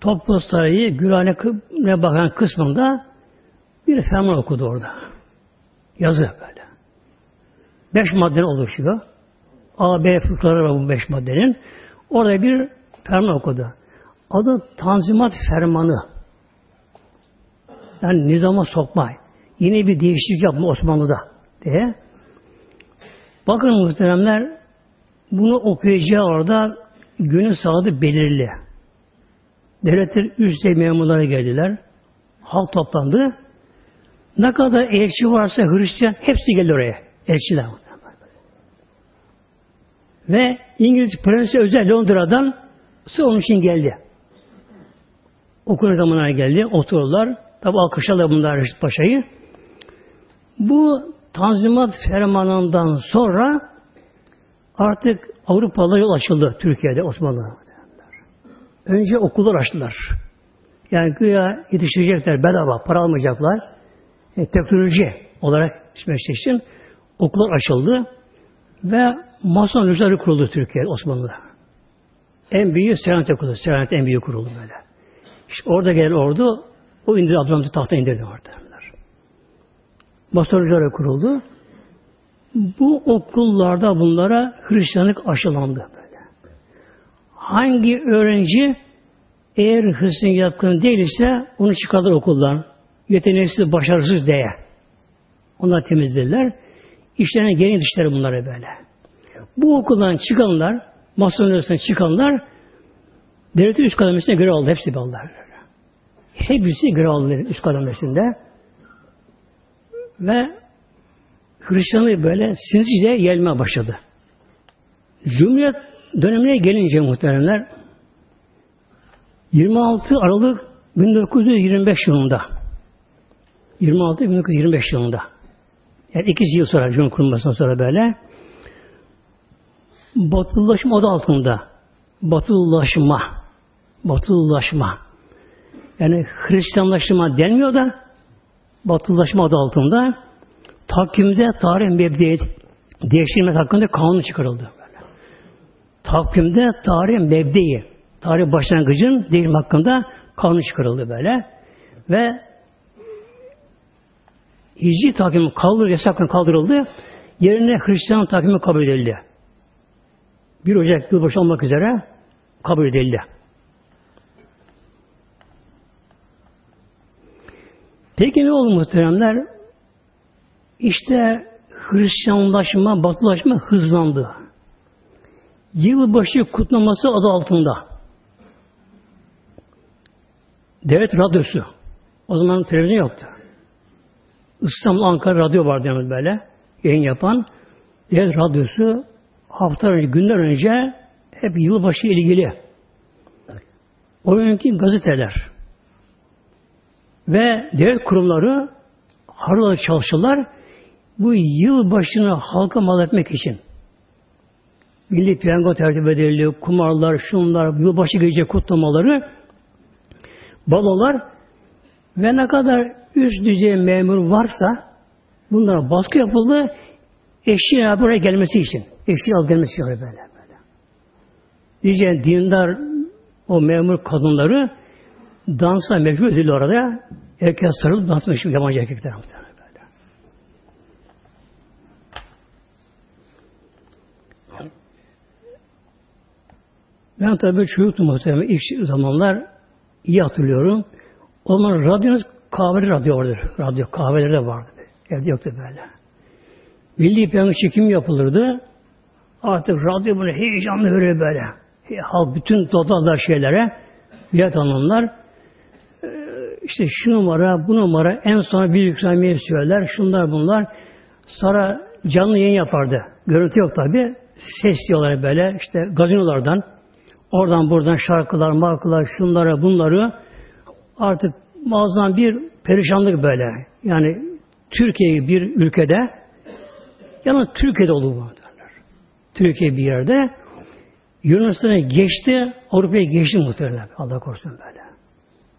Toplu Sarayı Gülhane'ne bakan kısmında bir ferman okudu orada. Yazı böyle. Beş madden oluşuyor. A, B fıkraları var bu beş maddenin. Orada bir ferman okudu. Adı Tanzimat Fermanı. Yani nizama sokma. Yine bir değişiklik yapma Osmanlı'da diye. Bakın muhteremler bunu okuyacağı orada günün saati belirli. Devletler üst memurlara geldiler. Halk toplandı. Ne kadar elçi varsa Hristiyan hepsi geldi oraya. Elçiler. Ve İngiliz Prensi özel Londra'dan sırf onun için geldi. Okul zamanına geldi. Otururlar. Tabi alkışlarlar bunlar Reşit Paşa'yı. Bu Tanzimat Fermanı'ndan sonra artık Avrupalı yol açıldı Türkiye'de Osmanlı. Önce okullar açtılar. Yani güya yetiştirecekler bedava, para almayacaklar. E, teknoloji olarak için okullar açıldı ve Mason Locaları kuruldu Türkiye, Osmanlı'da. En büyük Selanik kuruldu. Selanik en büyük kuruldu böyle. İşte orada gelen ordu o indirdi, Abdülhamid'i tahta indirdi orada. Mason Locaları kuruldu. Bu okullarda bunlara Hristiyanlık aşılandı böyle. Hangi öğrenci eğer Hristiyan yatkın değilse onu çıkardır okuldan. Yeteneksiz, başarısız diye. Onlar temizlediler. İşlerine geri dişleri bunları böyle. Bu okuldan çıkanlar, Mason çıkanlar devletin üst kademesine göre aldı. Hepsi aldılar. Hepsi göre aldı üst kademesinde. Ve Hristiyanlığı böyle sinsice yayılmaya başladı. Cumhuriyet dönemine gelince muhteremler 26 Aralık 1925 yılında 26 1925 yılında yani iki yıl sonra Cumhuriyet kurulmasından sonra böyle batılılaşma adı altında batılılaşma batılılaşma yani Hristiyanlaşma denmiyor da batılılaşma adı altında takvimde tarih mebdiye değiştirmek hakkında kanun çıkarıldı. Böyle. Takvimde tarih mebdiyi tarih başlangıcın değişim hakkında kanun çıkarıldı böyle. Ve Hicri takvimi kaldırıldı, yasaktan kaldırıldı. Yerine Hristiyan takvimi kabul edildi. 1 Ocak yılbaşı olmak üzere kabul edildi. Peki ne oldu muhteremler? İşte Hristiyanlaşma, batılaşma hızlandı. Yılbaşı kutlaması adı altında. Devlet radyosu. O zaman televizyon yoktu. İstanbul, Ankara radyo vardı yani böyle. Yayın yapan. Devlet radyosu hafta önce, günler önce hep yılbaşı ilgili. O günkü gazeteler ve devlet kurumları harıl çalışırlar bu yıl başına halka mal etmek için milli piyango tertip edildi, kumarlar, şunlar, yılbaşı gece kutlamaları, balolar ve ne kadar üst düzey memur varsa bunlara baskı yapıldı eşya buraya gelmesi için. Eşya al gelmesi için böyle böyle. Nice dindar o memur kadınları dansa mecbur edildi orada. Erkek sarılıp dansmış yabancı erkekler muhtemelen. Ben tabii çocuktum muhtemelen ilk zamanlar iyi hatırlıyorum. O zaman radyonuz kahveli radyo vardır. Radyo kahvelerde vardı. Evde yoktu böyle. Milli piyango çekim yapılırdı. Artık radyo böyle heyecanlı böyle böyle. Halk bütün totallar şeylere bilet alanlar ee, işte şu numara, bu numara en son bir yükselmeyi söyler. Şunlar bunlar. Sonra canlı yayın yapardı. Görüntü yok tabi. Ses diyorlar böyle. işte gazinolardan Oradan buradan şarkılar, markalar, şunları, bunları artık bazen bir perişanlık böyle. Yani Türkiye bir ülkede yani Türkiye'de olur bu. Türkiye bir yerde Yunanistan'a geçti, Avrupa'ya geçti muhtemelen. Allah korusun böyle.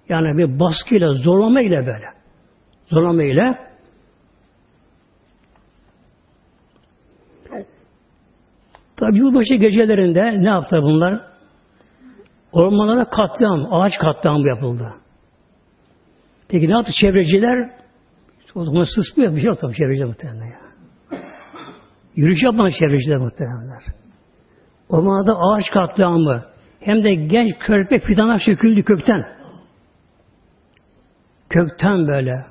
Yani bir baskıyla, zorlama ile böyle. Zorlama ile Tabi yılbaşı gecelerinde ne yaptı bunlar? Ormanlara katliam, ağaç katliamı yapıldı. Peki ne yaptı çevreciler? O zaman sısmıyor, bir şey yok tabii çevreciler muhtemelen ya. Yürüyüş yapan çevreciler muhtemelenler. Ormanda ağaç katliamı, hem de genç körpe fidanlar söküldü kökten. Kökten böyle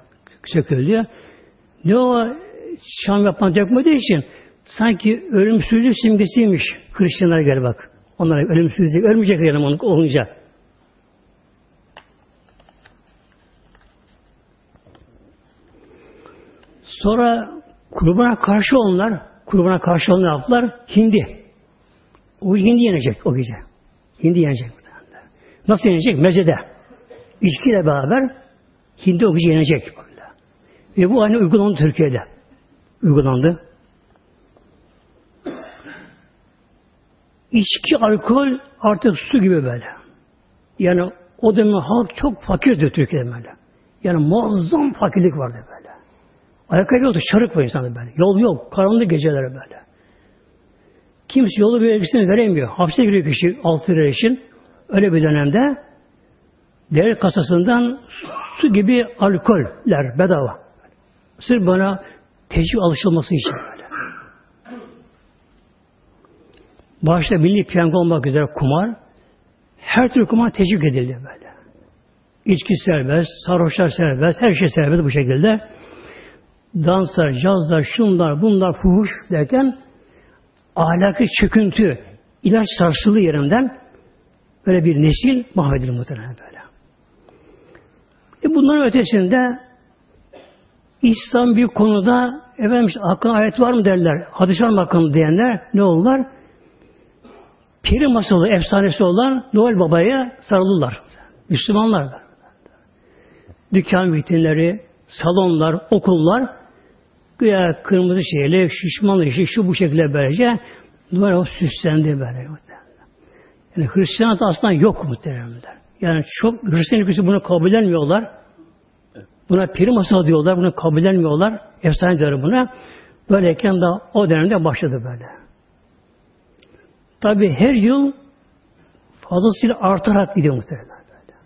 söküldü. Ne o şam yapan dökmediği için sanki ölümsüzlük simgesiymiş Hristiyanlar gel bak. Onlara ölümsüzlük, ölmeyecek yani onu olunca. Sonra kurbana karşı onlar, kurbana karşı onlar yaptılar? Hindi. O hindi yenecek o gece. Hindi yenecek. Nasıl yenecek? Mezede. İçkiyle beraber hindi o gece yenecek. Ve bu aynı uygulandı Türkiye'de. Uygulandı. İçki, alkol artık su gibi böyle. Yani o dönem halk çok fakirdi Türkiye'de böyle. Yani muazzam fakirlik vardı böyle. Ayakkabı yoktu, çarık var insanı böyle. Yol yok, karanlık geceler böyle. Kimse yolu bilgisini veremiyor. Hapse giriyor kişi 6 lira için. Öyle bir dönemde devlet kasasından su gibi alkoller bedava. Sırf bana teşvik alışılması için böyle. Başta milli piyango olmak üzere kumar, her türlü kumar teşvik edildi böyle. İçki serbest, sarhoşlar serbest, her şey serbest bu şekilde. Danslar, cazlar, şunlar, bunlar, fuhuş derken ahlaki çöküntü, ilaç sarsılı yerinden böyle bir nesil mahvedilir muhtemelen böyle. E bunların ötesinde İslam bir konuda efendim hakkında ayet var mı derler. Hadis var mı hakkında diyenler ne olurlar? Peri masalı efsanesi olan Noel Baba'ya sarılırlar. Müslümanlar. Dükkan vitrinleri, salonlar, okullar güya kırmızı şeyle, şişmanlı işi şu bu şekilde böylece o süslendi böyle. Yani Hristiyanat aslında yok muhteremler. Yani çok Hristiyan ülkesi bunu kabul etmiyorlar. Buna peri masalı diyorlar, bunu kabul etmiyorlar. Efsane diyorlar buna. Böyleyken de o dönemde başladı böyle. Tabi her yıl fazlasıyla artarak gidiyor muhtemelen böyle.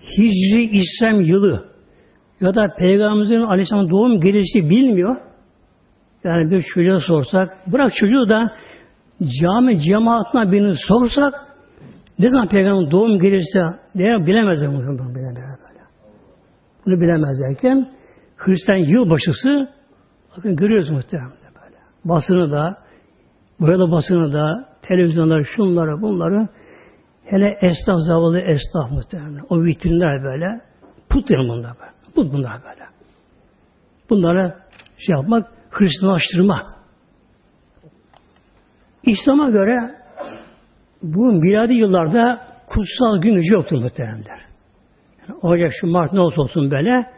Hicri İslam yılı ya da Peygamberimizin Aleyhisselam doğum gelişi bilmiyor. Yani bir çocuğa sorsak, bırak çocuğu da cami cemaatine birini sorsak, ne zaman Peygamberin doğum gelirse diye bilemezler muhtemelen bilemezler böyle. Bunu bilemezlerken Hristiyan yılbaşısı bakın görüyoruz muhtemelen böyle. Basını da boyalı basını da televizyonları şunları bunları hele esnaf zavallı esnaf muhtemelen. O vitrinler böyle put yani bunlar böyle. Put bunlar böyle. Bunlara şey yapmak Hristiyanlaştırma. İslam'a göre bu miladi yıllarda kutsal gün yoktur muhteremler. Yani Ocak, şu Mart ne olsa olsun böyle.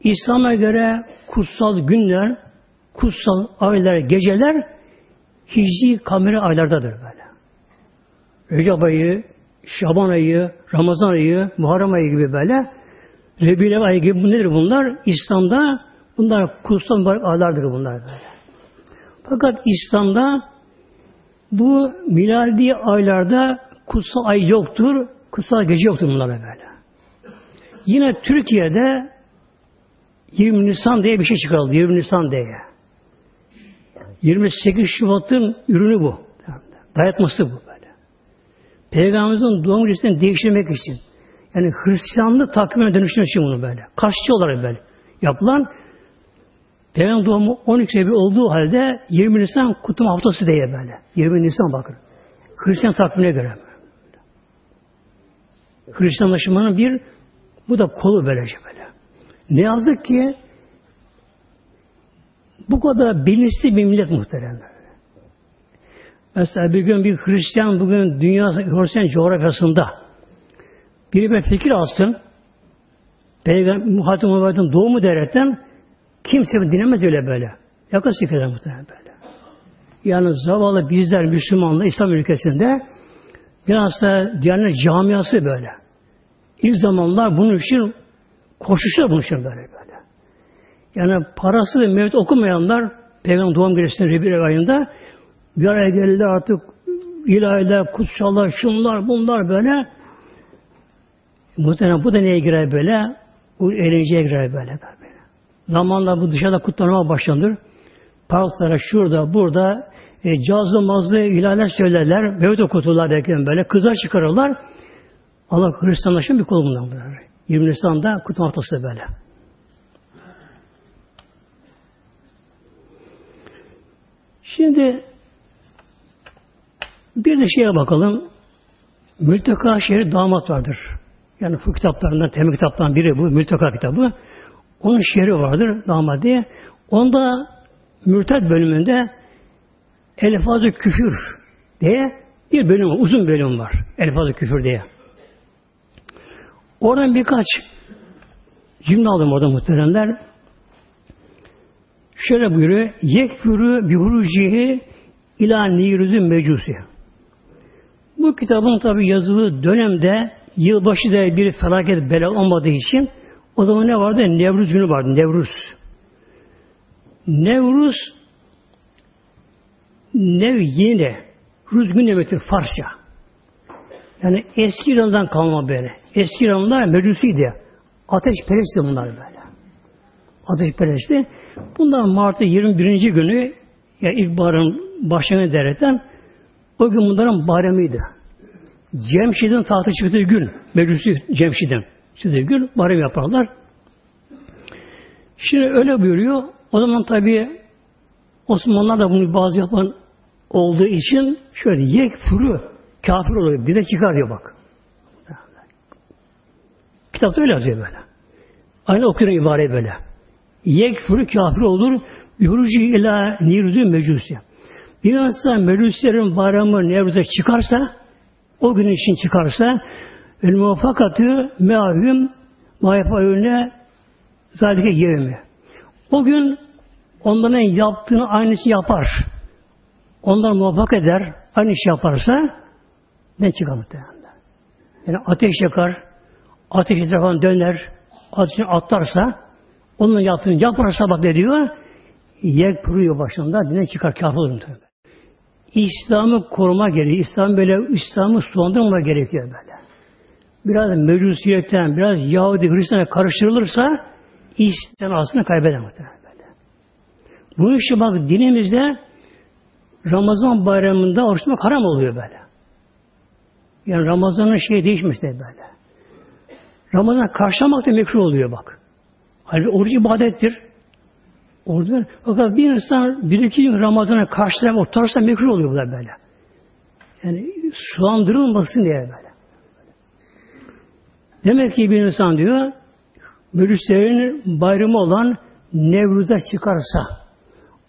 İslam'a göre kutsal günler, kutsal aylar, geceler Hicri kamera aylardadır böyle. Recep ayı, Şaban ayı, Ramazan ayı, Muharrem ayı gibi böyle. Rebile ayı gibi bu nedir bunlar? İslam'da bunlar kutsal mübarek aylardır bunlar. Fakat İslam'da bu miladi aylarda kutsal ay yoktur, kutsal gece yoktur bunlar böyle. Yine Türkiye'de 20 Nisan diye bir şey çıkarıldı. 20 Nisan diye. 28 Şubat'ın ürünü bu. Dayatması bu böyle. Peygamberimizin doğum gecesini değiştirmek için. Yani Hristiyanlık takvimine dönüştürmek için bunu böyle. Kaççı olarak böyle yapılan Peygamber doğumu 12 Eylül olduğu halde 20 Nisan kutlama haftası diye böyle. 20 Nisan bakın. Hristiyan takvimine göre. Hristiyanlaşmanın bir bu da kolu böylece böyle. Ne yazık ki bu kadar bilinçli bir millet muhteremler. Mesela bir gün bir Hristiyan bugün dünya Hristiyan coğrafyasında biri bir fikir alsın Peygamber Muhatip Muhammed'in doğumu derekten kimse dinlemez öyle böyle. Yakın fikirler muhtemelen böyle. Yani zavallı bizler Müslümanlar İslam ülkesinde biraz da Diyanet camiası böyle. İlk zamanlar bunun için koşuşlar bunun için böyle böyle. Yani parasız mevcut okumayanlar Peygamber doğum gecesinde Rebir ayında bir araya geldiler artık ilahiler, kutsallar, şunlar, bunlar böyle. Muhtemelen bu da neye girer böyle? Bu eğlenceye girer böyle. böyle. Zamanla bu dışarıda kutlanma başlanır. Parklara şurada, burada e, cazlı mazlı ilahiler söylerler. Mevcut okuturlar derken böyle. Kızlar çıkarırlar. Allah Hristiyanlaşın bir kolu bundan böyle. 20 Nisan'da kutlama haftası böyle. Şimdi bir de şeye bakalım. Mülteka şehri damat vardır. Yani bu kitaplarından, temel kitaptan biri bu. Mülteka kitabı. Onun şehri vardır damadiye. Onda mürted bölümünde elfazı küfür diye bir bölüm var. Uzun bölüm var. Elfazı küfür diye. Oradan birkaç cümle aldım orada muhteremler. Şöyle buyuruyor. Yekfürü bihurucihi ila nirüzü mecusi. Bu kitabın tabi yazılı dönemde yılbaşı da bir felaket bela olmadığı için o zaman ne vardı? Nevruz günü vardı. Nevruz. Nevruz Nev yine Ruz gün demektir Farsça. Yani eski İran'dan kalma böyle. Eski İranlılar mecusiydi. Ateşperestti bunlar böyle. Ateşperestti. Bundan Mart'ın 21. günü ya ilkbaharın başını dereten o gün bunların bayramıydı. Cemşid'in tahtı çıktığı gün, meclisi Cemşid'in çıktığı gün bayram yaparlar. Şimdi öyle buyuruyor. O zaman tabi Osmanlılar da bunu bazı yapan olduğu için şöyle yek furu kafir oluyor. Dine çıkar diyor bak. Kitapta öyle yazıyor böyle. Aynı okuyan ibare böyle. Yek furu kafir olur. Yurucu ila nirudü mecusi. Bir insan mecusilerin bayramı Nevruz'a çıkarsa o gün için çıkarsa el muvaffakatü meavüm maifayüne zalike yevmi. O gün onların yaptığını aynısı yapar. Onlar muvaffak eder, aynı iş yaparsa ben çıkar muhtemelen. Yani ateş yakar, ateş etrafından döner, ateşini atlarsa, onun yaptığını yaparsa bak ne diyor? Yek kuruyor başında, dine çıkar, kafir olur. İslam'ı koruma gerekiyor. İslam böyle, İslam'ı sulandırmama gerekiyor böyle. Biraz mecusiyetten, biraz Yahudi, Hristiyan'a karıştırılırsa İslam aslında kaybeder muhtemelen böyle. Bu işi bak dinimizde Ramazan bayramında oruç tutmak haram oluyor böyle. Yani Ramazan'ın şey değişmiş de böyle. Ramazan karşılamak da mekruh oluyor bak. Halbuki oruç ibadettir. Oruç Fakat bir insan bir iki gün Ramazan'a karşılamak oturursa mekruh oluyor bu da böyle. Yani sulandırılmasın diye böyle. Demek ki bir insan diyor Mürüslerin bayramı olan Nevruz'a çıkarsa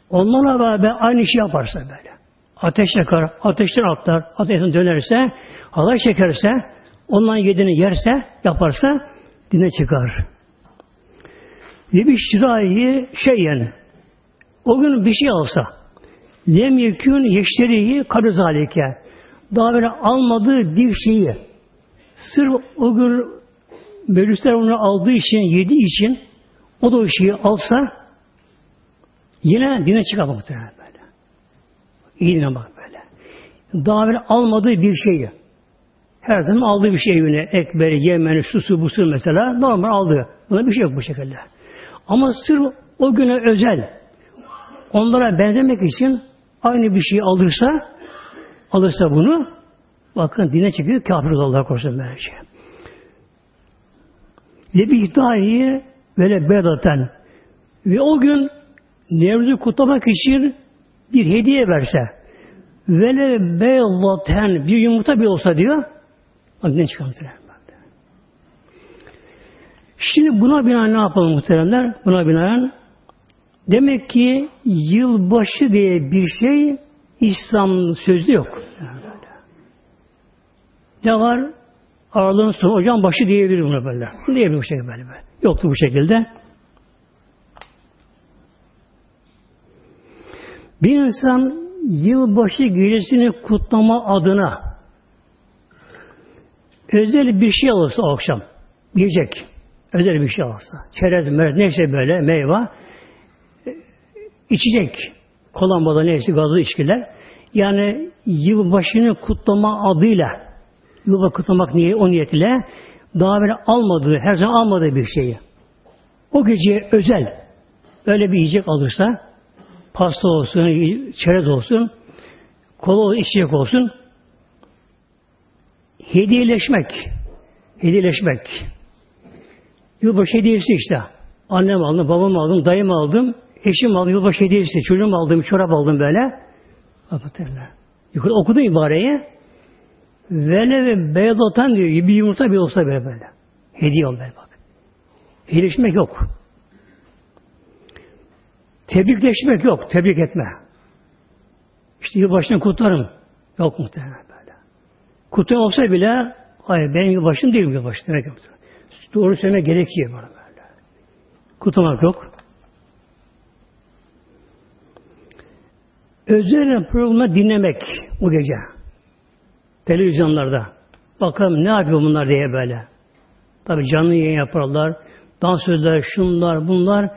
onlarla beraber aynı işi yaparsa böyle. Ateş yakar, ateşten atlar, ateşten dönerse, halay çekerse, ondan yediğini yerse, yaparsa dine çıkar. Ve bir şirayı şeyyen o gün bir şey alsa lem yekün yeşteriyi kadı zalike daha böyle almadığı bir şeyi sırf o gün meclisler onu aldığı için, yediği için o da o şeyi alsa yine dine çıkar böyle. İyi dine bak böyle. Daha böyle almadığı bir şeyi her zaman aldığı bir şey yine ekberi, yemeni, susu, busu mesela normal aldığı. Buna bir şey yok bu şekilde. Ama sırf o güne özel onlara benzemek için aynı bir şey alırsa alırsa bunu bakın dine çıkıyor kafir Allah korusun böylece. Bir iddiayı böyle bedaten ve o gün Nevruz'u kutlamak için bir hediye verse vele beyzaten bir yumurta bir olsa diyor ne çıkartır. Şimdi buna binaen ne yapalım muhteremler? Buna binaen demek ki yılbaşı diye bir şey İslam sözü yok. Ne var? Aralığın sonu, ocağın başı diyebilir buna böyle. Diyebilir bu şekilde böyle. Yoktu bu şekilde. Bir insan yılbaşı gecesini kutlama adına özel bir şey alırsa akşam, yiyecek, özel bir şey alırsa, çerez, merez, neyse böyle meyve, içecek, kolan neyse gazlı içkiler, yani yılbaşını kutlama adıyla, yılbaşı kutlamak niye, o niyetle, daha böyle almadığı, her zaman almadığı bir şeyi, o gece özel, öyle bir yiyecek alırsa, pasta olsun, çerez olsun, kola içecek olsun, hediyeleşmek, hediyeleşmek. Yılbaşı hediyesi işte. Annem aldım, babam aldım, dayım aldım, eşim aldım, yılbaşı hediyesi, çocuğum aldım, çorap aldım böyle. Kapatırlar. Yukarı okudu ibareyi. Vele ve beyazlatan diyor, bir yumurta bir olsa böyle böyle. Hediye böyle bak. Hediyeleşmek yok. Tebrikleşmek yok. Tebrik etme. İşte yılbaşını kutlarım. Yok muhtemelen böyle. Kutlu olsa bile hayır benim yılbaşım değil yılbaşı. Demek yok. Doğru söylemek gerekiyor bana böyle. Kutlamak yok. Özel programı dinlemek bu gece. Televizyonlarda. Bakalım ne yapıyor bunlar diye böyle. Tabi canlı yayın yaparlar. Dansözler, şunlar, bunlar.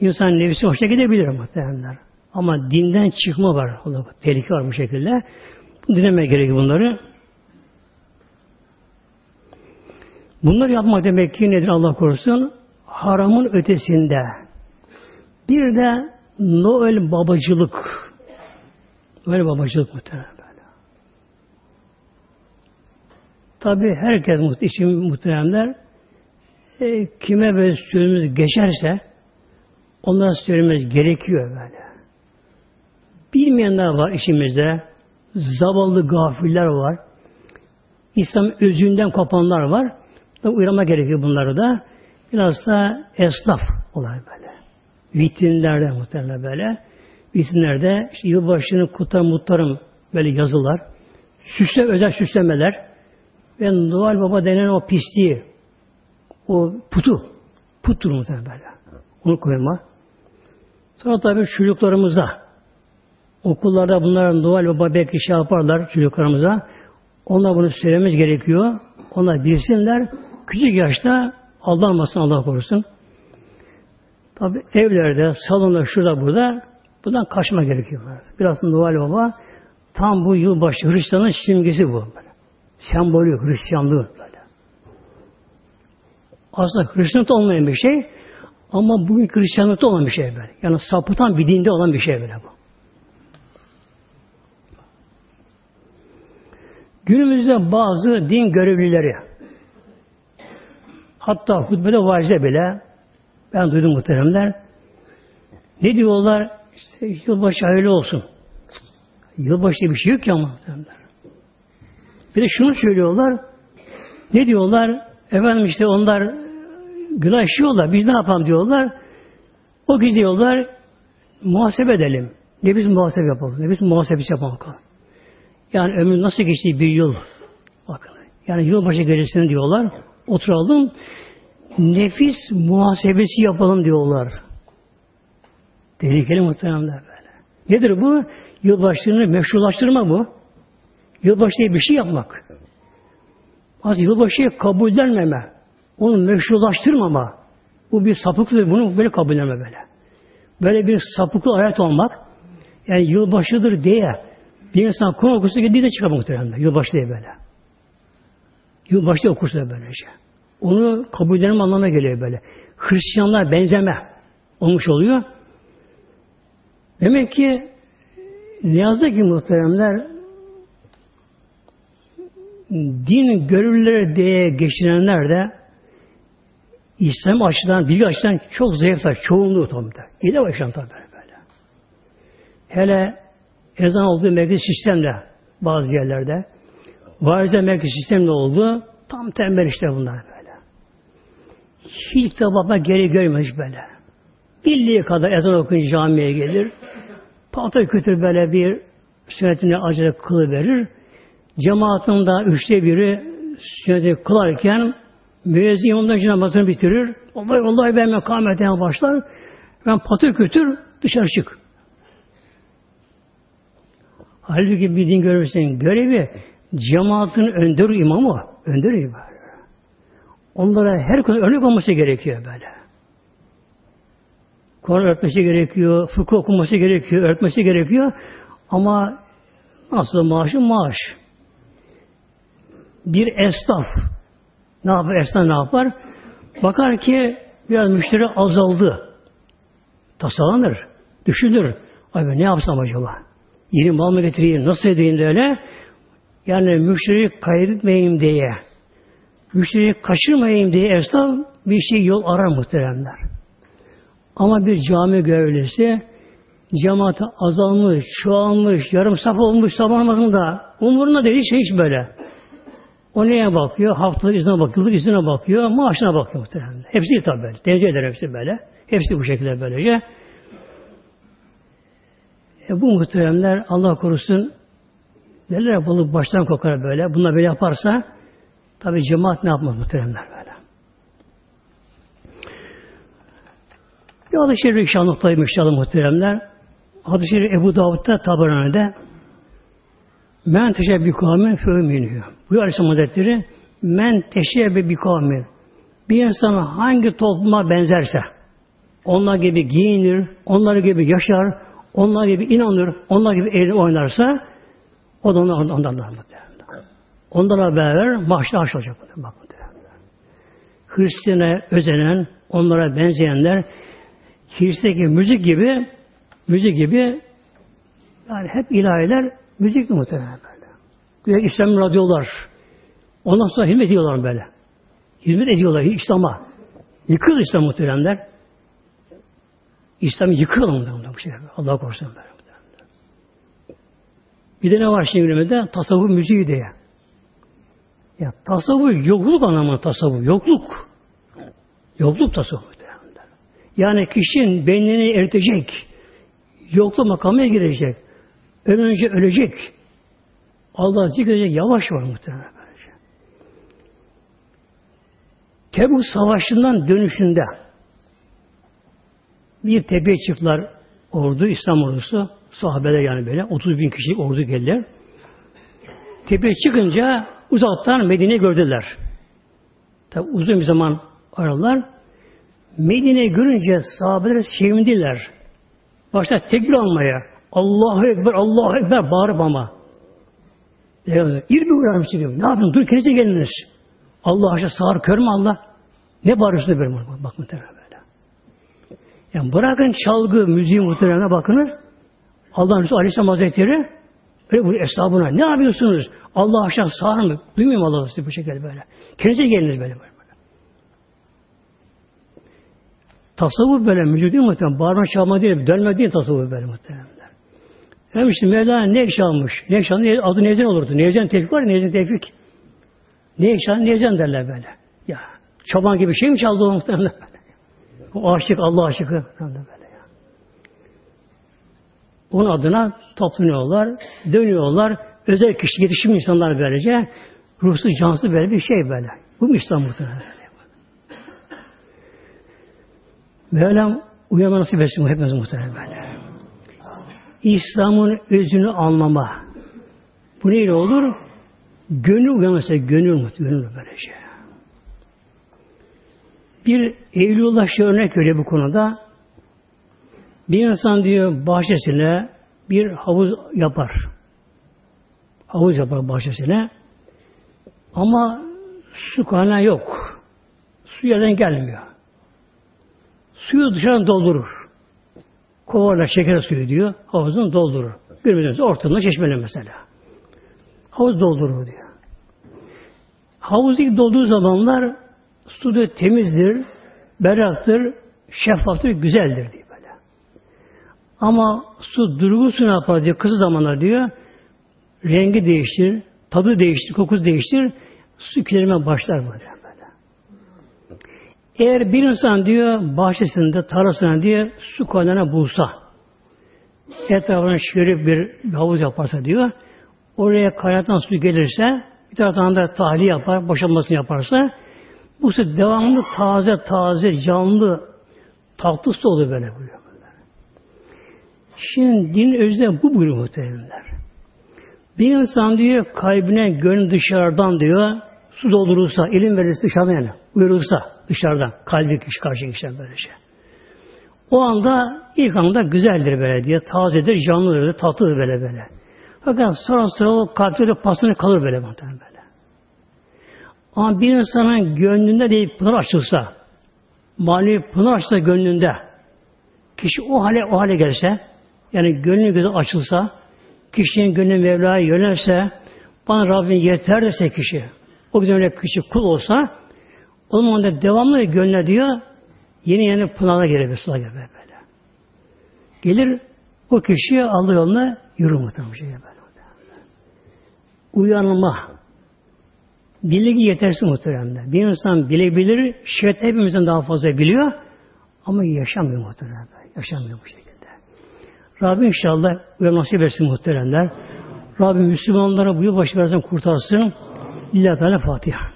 insan nefsi hoşuna gidebilir muhtemelenler. Ama dinden çıkma var. Tehlike var bu şekilde. Dinleme gerekiyor bunları. Bunları yapmak demek ki nedir Allah korusun? Haramın ötesinde. Bir de Noel babacılık. Noel babacılık muhtemelen. Tabi herkes için muhteremler e, kime böyle sözümüz geçerse onlara söylememiz gerekiyor böyle. Bilmeyenler var işimizde. Zavallı gafiller var. İslam özünden kopanlar var. Uyrama gerekiyor bunları da. Biraz da esnaf olay böyle. Vitrinlerde muhtemelen böyle. Vitrinlerde işte yılbaşını kutlarım mutlarım böyle yazılar. Süsle, özel süslemeler. Ve Noel Baba denen o pisliği, o putu, puttur muhtemelen böyle. Onu koyma. Sonra tabii çocuklarımıza, okullarda bunlar Noel Baba belki şey yaparlar çocuklarımıza. Onlar bunu söylememiz gerekiyor. Onlar bilsinler. Küçük yaşta aldanmasın Allah korusun. Tabi evlerde, salonda, şurada, burada bundan kaçma gerekiyor. Biraz Noel Baba tam bu yılbaşı Hristiyanın simgesi bu. Böyle. Sembolü, Hristiyanlığı böyle. Aslında Hristiyanlıkta olmayan bir şey ama bugün Hristiyanlıkta olan bir şey böyle. Yani sapıtan bir dinde olan bir şey böyle bu. Günümüzde bazı din görevlileri Hatta hutbede vaazda bile ben duydum muhteremler. Ne diyorlar? İşte yılbaşı hayırlı olsun. Yılbaşı bir şey yok ama muhteremler. Bir de şunu söylüyorlar. Ne diyorlar? Efendim işte onlar günah işiyorlar. Biz ne yapalım diyorlar. O gün diyorlar muhasebe edelim. Ne biz muhasebe yapalım. Ne biz muhasebesi yapalım. Yani ömür nasıl geçti bir yıl. Bakın. Yani yılbaşı gecesini diyorlar. Oturalım nefis muhasebesi yapalım diyorlar. Tehlikeli muhteremler böyle. Nedir bu? Yılbaşlarını meşrulaştırma bu. Yılbaşıya bir şey yapmak. Az yılbaşıya kabullenmeme. Onu meşrulaştırmama. Bu bir sapıklıdır. Bunu böyle kabullenme böyle. Böyle bir sapıklı hayat olmak yani yılbaşıdır diye bir insan Kur'an okusu gibi de çıkar muhtemelen. Yılbaşı diye böyle. Yılbaşı okursa böylece. Onu kabullenme anlamına geliyor böyle. Hristiyanlar benzeme olmuş oluyor. Demek ki ne yazık ki muhteremler din görevlileri diye geçirenler de İslam açıdan, bilgi açıdan çok zayıflar. Çoğunluğu tam da. İyi başlayan tabi böyle. Hele ezan olduğu merkez sistemle bazı yerlerde vaizler merkez sistemle oldu. Tam tembel işte bunlar hiç kitaba geri görmemiş böyle. Bildiği kadar ezan okuyunca camiye gelir. Patı kötü böyle bir sünnetini acele kılı verir. Cemaatin da üçte biri sünneti kılarken müezzin ondan namazını bitirir. Vallahi vallahi ben mekameten başlar. Ben patı götür dışarı çık. Halbuki bir din görürsen görevi cemaatin önder imamı. Önder imamı. Onlara her konu örnek olması gerekiyor böyle. Kur'an öğretmesi gerekiyor, fıkıh okuması gerekiyor, öğretmesi gerekiyor. Ama nasıl maaşı maaş. Bir esnaf ne yapar? Esnaf ne yapar? Bakar ki biraz müşteri azaldı. Tasalanır, düşünür. Ay ne yapsam acaba? Yeni mal mı getireyim, nasıl edeyim de öyle? Yani müşteri kaybetmeyeyim diye müşteriyi kaçırmayayım diye esnaf bir şey yol arar muhteremler. Ama bir cami görevlisi cemaate azalmış, çoğalmış, yarım saf olmuş sabah namazında umurunda değil hiç, hiç böyle. O neye bakıyor? Haftalık izine bakıyor, yıllık izine bakıyor, maaşına bakıyor muhtemelen. Hepsi tabi böyle. Tercih eder hepsi böyle. Hepsi bu şekilde böylece. E bu muhteremler Allah korusun derler balık baştan kokar böyle. Bunlar böyle yaparsa tabi cemaat ne yapmaz muhteremler böyle. Bir hadis-i şerif inşallah noktayım inşallah muhteremler. Hadis-i şerif Ebu Davud'da Tabarani'de Men teşebbi kavmin fövminü. Bu Aleyhisselam Hazretleri Men teşebbi bir kavmin. Bir insan hangi topluma benzerse onlar gibi giyinir, onlar gibi yaşar, onlar gibi inanır, onlar gibi eğlenir oynarsa o da onlar, onlarla Onlarla beraber mahşer aş olacak. Bak, Hristiyan'a özenen, onlara benzeyenler Hristiyan'daki müzik gibi müzik gibi yani hep ilahiler müzik muhtemelen böyle. Güya İslam radyolar. Ondan sonra hizmet ediyorlar böyle. Hizmet ediyorlar İslam'a. Yıkıyor İslam muhteremler. İslam'ı yıkıyorlar muhteremler bu şey. Allah korusun böyle. Bir de ne var şimdi günümüzde? Tasavvuf müziği diye. Ya tasavvuf yokluk anlamında tasavvuf. Yokluk. Yokluk tasavvuf. Yani kişinin beynini eritecek. Yokluk makamına girecek. Önce ölecek. Allah zikredecek yavaş var muhtemelen. Böylece. Tebuk Savaşı'ndan dönüşünde bir tepeye çıktılar ordu, İslam ordusu. Sahabeler yani böyle. 30 bin kişilik ordu geldiler. Tepeye çıkınca uzaktan Medine gördüler. Tabi uzun bir zaman aradılar. Medine görünce sahabeler sevindiler. Başta tekbir almaya. Allahu Ekber, Allahu Ekber bağırıp ama. Bir uyarmış diyor. Ne yapıyorsun? Dur kendinize geliniz. Allah aşağı sağır kör mü Allah? Ne bağırıyorsun böyle? Bak muhtemelen böyle. Yani bırakın çalgı, müziği muhtemelen bakınız. Allah'ın Resulü Aleyhisselam Hazretleri böyle bu hesabına ne yapıyorsunuz? Allah aşağı sağır mı? Duymuyor mu Allah size bu şekilde böyle? Kendinize geliniz böyle. böyle. Tasavvuf böyle müzik değil muhtemelen. Bağırma çalma değil, dönme değil tasavvuf böyle muhtemelen. Hem işte Mevlana ne ekşalmış. Ne ekşalmış adı Nevzen olurdu. Nevzen Tevfik var ya Nevzen Tevfik. Ne ekşalmış Nevzen derler böyle. Ya çoban gibi şey mi çaldı o muhtemelen böyle. O aşık Allah aşıkı. Böyle. Onun adına toplanıyorlar, dönüyorlar. Özel kişi yetişim insanlar böylece. Ruhsuz, cansız böyle bir şey böyle. Bu mu İslam muhtemelen? Mevlam uyanma nasip etsin hepimiz muhtemelen böyle. İslam'ın özünü anlama. Bu neyle olur? Gönül uyanırsa gönül gönül böylece. Bir Eylülullah şey örnek veriyor bu konuda. Bir insan diyor bahçesine bir havuz yapar. Havuz yapar bahçesine. Ama su kaynağı yok. Su yerden gelmiyor. Suyu dışarıdan doldurur. Kovayla şeker suyu diyor. Havuzunu doldurur. Görmediğiniz ortamda çeşmeli mesela. Havuz doldurur diyor. Havuz ilk dolduğu zamanlar su da temizdir, berraktır, şeffaftır, güzeldir diyor. Ama su durgusunu yapar diyor, kısa zamanlar diyor, rengi değiştir, tadı değiştir, kokusu değiştir, su kirlenmeye başlar böyle. Eğer bir insan diyor bahçesinde, tarlasında diyor su kaynağına bulsa, etrafına şerif bir havuz yaparsa diyor, oraya kaynatan su gelirse, bir taraftan da tahliye yapar, boşalmasını yaparsa, bu su devamlı taze taze, canlı, tatlı su olur böyle buyuruyor. Şimdi din özde bu buyuruyor muhtemelenler. Bir insan diyor kalbine gönül dışarıdan diyor su doldurursa, ilim verirse dışarıdan yani, buyurursa, dışarıdan. Kalbi kişi karşı kişiden böyle şey. O anda ilk anda güzeldir böyle diye. Tazedir, canlıdır, tatlıdır böyle böyle. Fakat sonra sonra o kalpte pasını kalır böyle muhtemelen böyle. Ama bir insanın gönlünde değil pınar açılsa, manevi pınar açılsa gönlünde, kişi o hale o hale gelse, yani gönlü gözü açılsa, kişinin gönlü Mevla'ya yönelse, bana Rabbim yeter dese kişi, o güzel kişi kul olsa, o zaman da devamlı gönlüne diyor yeni yeni pınara gelir sular gelir böyle. Gelir o kişi Allah yoluna yürür muhtemelen şey böyle. Uyanma. Bilgi yetersiz muhtemelen. Bir insan bilebilir, şayet hepimizden daha fazla biliyor ama yaşamıyor muhtemelen. Yaşamıyor bu şekilde. Rabbim inşallah uyan nasip etsin muhteremler. Rabbim Müslümanlara bu yılbaşı versen kurtarsın. Lillahi Teala Fatiha.